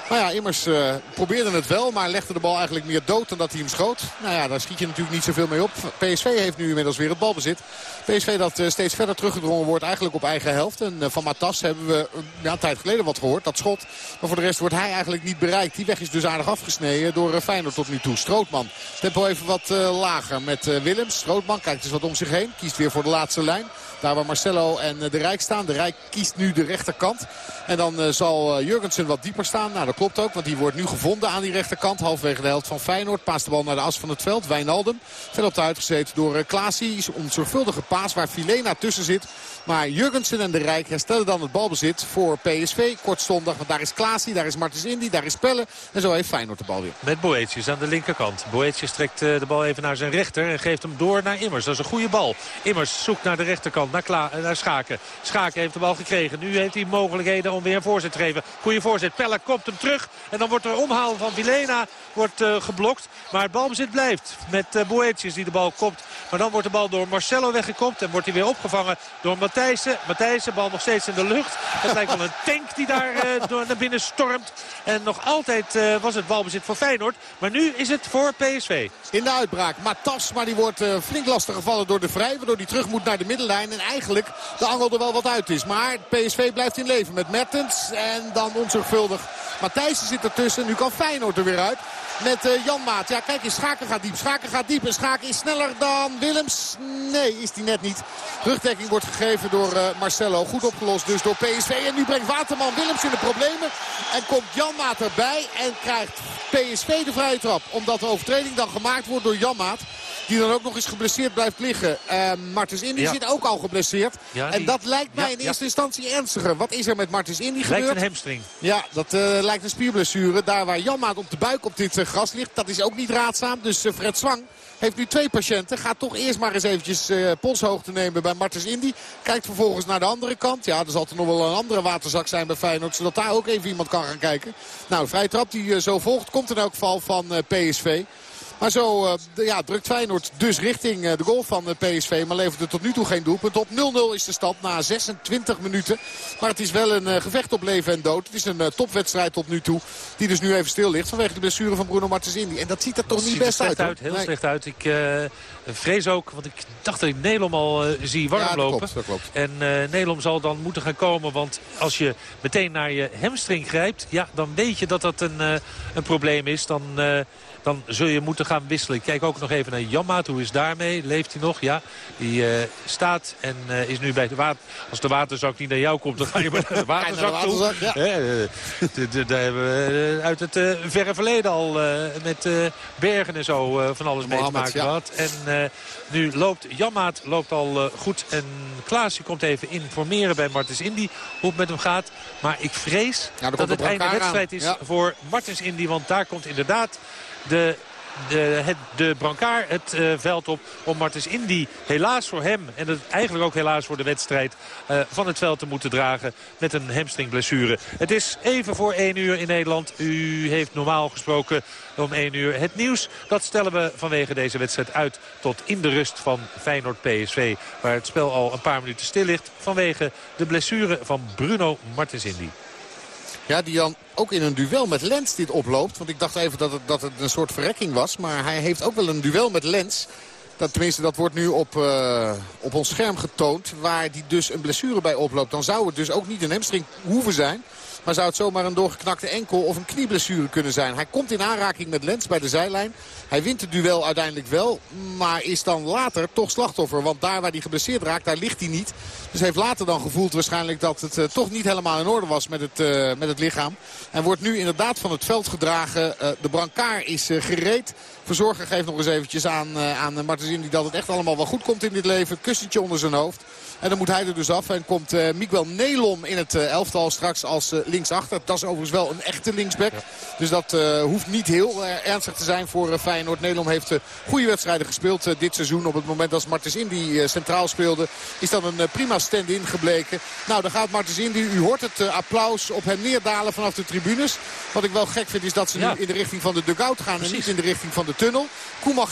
Nou ja, Immers uh, probeerde het wel, maar legde de bal eigenlijk meer dood dan dat hij hem schoot. Nou ja, daar schiet je natuurlijk niet zoveel mee op. PSV heeft nu inmiddels weer het balbezit. PSV dat uh, steeds verder teruggedrongen wordt eigenlijk op eigen helft. En uh, van Matas hebben we ja, een tijd geleden wat gehoord, dat schot. Maar voor de rest wordt hij eigenlijk niet bereikt. Die weg is dus aardig afgesneden door Feyenoord tot nu toe. Strootman, tempo even wat lager met Willems. Strootman kijkt dus wat om zich heen, kiest weer voor de laatste lijn. Daar waar Marcelo en de Rijk staan. De Rijk kiest nu de rechterkant. En dan zal Jurgensen wat dieper staan. Nou, dat klopt ook, want die wordt nu gevonden aan die rechterkant. Halfwege de helft van Feyenoord. Paast de bal naar de as van het veld. Wijnaldum. Veel op de uitgezeten door Klaasie. Een zorgvuldige paas waar Filena tussen zit. Maar Jurgensen en de Rijk herstellen dan het balbezit voor PSV. Kortstondig, want daar is Klaasie, daar is Martens Indy, daar is Pelle. En zo heeft Feyenoord de bal weer. Met Boetius aan de linkerkant. Boetius trekt de bal even naar zijn rechter en geeft hem door naar Immers. Dat is een goede bal. Immers zoekt naar de rechterkant, naar, Kla naar Schaken. Schaken heeft de bal gekregen. Nu heeft hij mogelijkheden om weer een voorzet te geven. Goede voorzet. Pelle komt hem terug. En dan wordt er omhaal van Vilena wordt, uh, geblokt. Maar het balbezit blijft met uh, Boetius die de bal komt. Maar dan wordt de bal door Marcelo weggekopt. En wordt hij weer opgevangen door Matthijssen. Matthijssen, bal nog steeds in de lucht. Het lijkt wel een tank die daar door naar binnen stormt. En nog altijd was het balbezit voor Feyenoord. Maar nu is het voor PSV. In de uitbraak. Matas, maar die wordt flink lastig gevallen door de Vrij. Hij terug moet naar de middenlijn. En eigenlijk de angel er wel wat uit is. Maar PSV blijft in leven met Mertens. En dan onzorgvuldig Matthijssen zit ertussen. Nu kan Feyenoord er weer uit. Met uh, Jan Maat. Ja, kijk eens. Schaken gaat diep. Schaken gaat diep. En Schaken is sneller dan Willems. Nee, is die net niet. Rugdekking wordt gegeven door uh, Marcelo. Goed opgelost dus door PSV. En nu brengt Waterman Willems in de problemen. En komt Jan Maat erbij. En krijgt PSV de vrije trap. Omdat de overtreding dan gemaakt wordt door Jan Maat. Die dan ook nog eens geblesseerd blijft liggen. Uh, Martens Indy ja. zit ook al geblesseerd. Ja, die... En dat lijkt mij ja, in eerste instantie ernstiger. Wat is er met Martens Indy gebeurd? Lijkt een hamstring. Ja, dat uh, lijkt een spierblessure. Daar waar Janmaat op de buik op dit gras ligt. Dat is ook niet raadzaam. Dus Fred Zwang heeft nu twee patiënten. Gaat toch eerst maar eens eventjes uh, polshoogte nemen bij Martens Indy. Kijkt vervolgens naar de andere kant. Ja, er zal er nog wel een andere waterzak zijn bij Feyenoord. Zodat daar ook even iemand kan gaan kijken. Nou, vrije trap die uh, zo volgt. Komt in elk geval van PSV. Maar zo uh, ja, drukt Feyenoord dus richting uh, de goal van uh, PSV. Maar levert er tot nu toe geen doelpunt op. 0-0 is de stand na 26 minuten. Maar het is wel een gevecht op leven en dood. Het is een topwedstrijd tot nu toe. Die dus nu even stil ligt vanwege de blessure van Bruno Martens Indy. En dat ziet er toch dat niet best uit. uit, Heel nee. slecht uit. Ik vrees ook, want ik dacht dat ik Nelom al zie warm ja, dat lopen. Klopt, dat klopt. En Nelom zal dan moeten gaan komen. Want als je meteen naar je hamstring grijpt. Ja, dan weet je dat dat een, een probleem is. Dan dan zul je moeten gaan wisselen. Ik kijk ook nog even naar Jammaat. Hoe is daarmee? Leeft hij nog? Ja, die uh, staat en uh, is nu bij de water. Als de waterzak niet naar jou komt, dan ga je maar naar de waterzak toe. Waterzak, ja. uh, daar hebben we uit het verre verleden al met bergen en zo van alles mee te maken gehad. Ja. En nu loopt Jammaat loopt al goed. En Klaasje komt even informeren bij Martens Indy hoe het met hem gaat. Maar ik vrees ja, dat het einde wedstrijd is voor Martens Indy. Want daar komt inderdaad de, de, het, de brancard het uh, veld op om Martens Indy helaas voor hem... en het eigenlijk ook helaas voor de wedstrijd uh, van het veld te moeten dragen met een hamstringblessure. Het is even voor 1 uur in Nederland. U heeft normaal gesproken om 1 uur het nieuws. Dat stellen we vanwege deze wedstrijd uit tot in de rust van Feyenoord-PSV. Waar het spel al een paar minuten stil ligt vanwege de blessure van Bruno Martens Indy. Ja, die dan ook in een duel met Lens dit oploopt. Want ik dacht even dat het, dat het een soort verrekking was. Maar hij heeft ook wel een duel met Lens. Dat, tenminste, dat wordt nu op, uh, op ons scherm getoond. Waar die dus een blessure bij oploopt. Dan zou het dus ook niet een hamstring hoeven zijn. Maar zou het zomaar een doorgeknakte enkel of een knieblessure kunnen zijn. Hij komt in aanraking met Lens bij de zijlijn. Hij wint het duel uiteindelijk wel. Maar is dan later toch slachtoffer. Want daar waar hij geblesseerd raakt, daar ligt hij niet. Dus heeft later dan gevoeld waarschijnlijk dat het uh, toch niet helemaal in orde was met het, uh, met het lichaam. En wordt nu inderdaad van het veld gedragen. Uh, de brancard is gereed. Verzorger geeft nog eens eventjes aan, aan Martens dat het echt allemaal wel goed komt in dit leven. Kussentje onder zijn hoofd. En dan moet hij er dus af. En komt uh, Miguel Nelom in het uh, elftal straks als uh, linksachter. Dat is overigens wel een echte linksback. Dus dat hoeft niet heel ernstig te zijn voor Feyenoord. Nelom heeft goede wedstrijden gespeeld dit seizoen. Op het moment dat Martens Indy centraal speelde is dat een prima stand-in gebleken. Nou, dan gaat Martens Indy. U hoort het applaus op hem neerdalen vanaf de tribunes. Wat ik wel gek vind is dat ze ja. nu in de richting van de dugout gaan. Precies. En niet in de richting van de tunnel. Koeman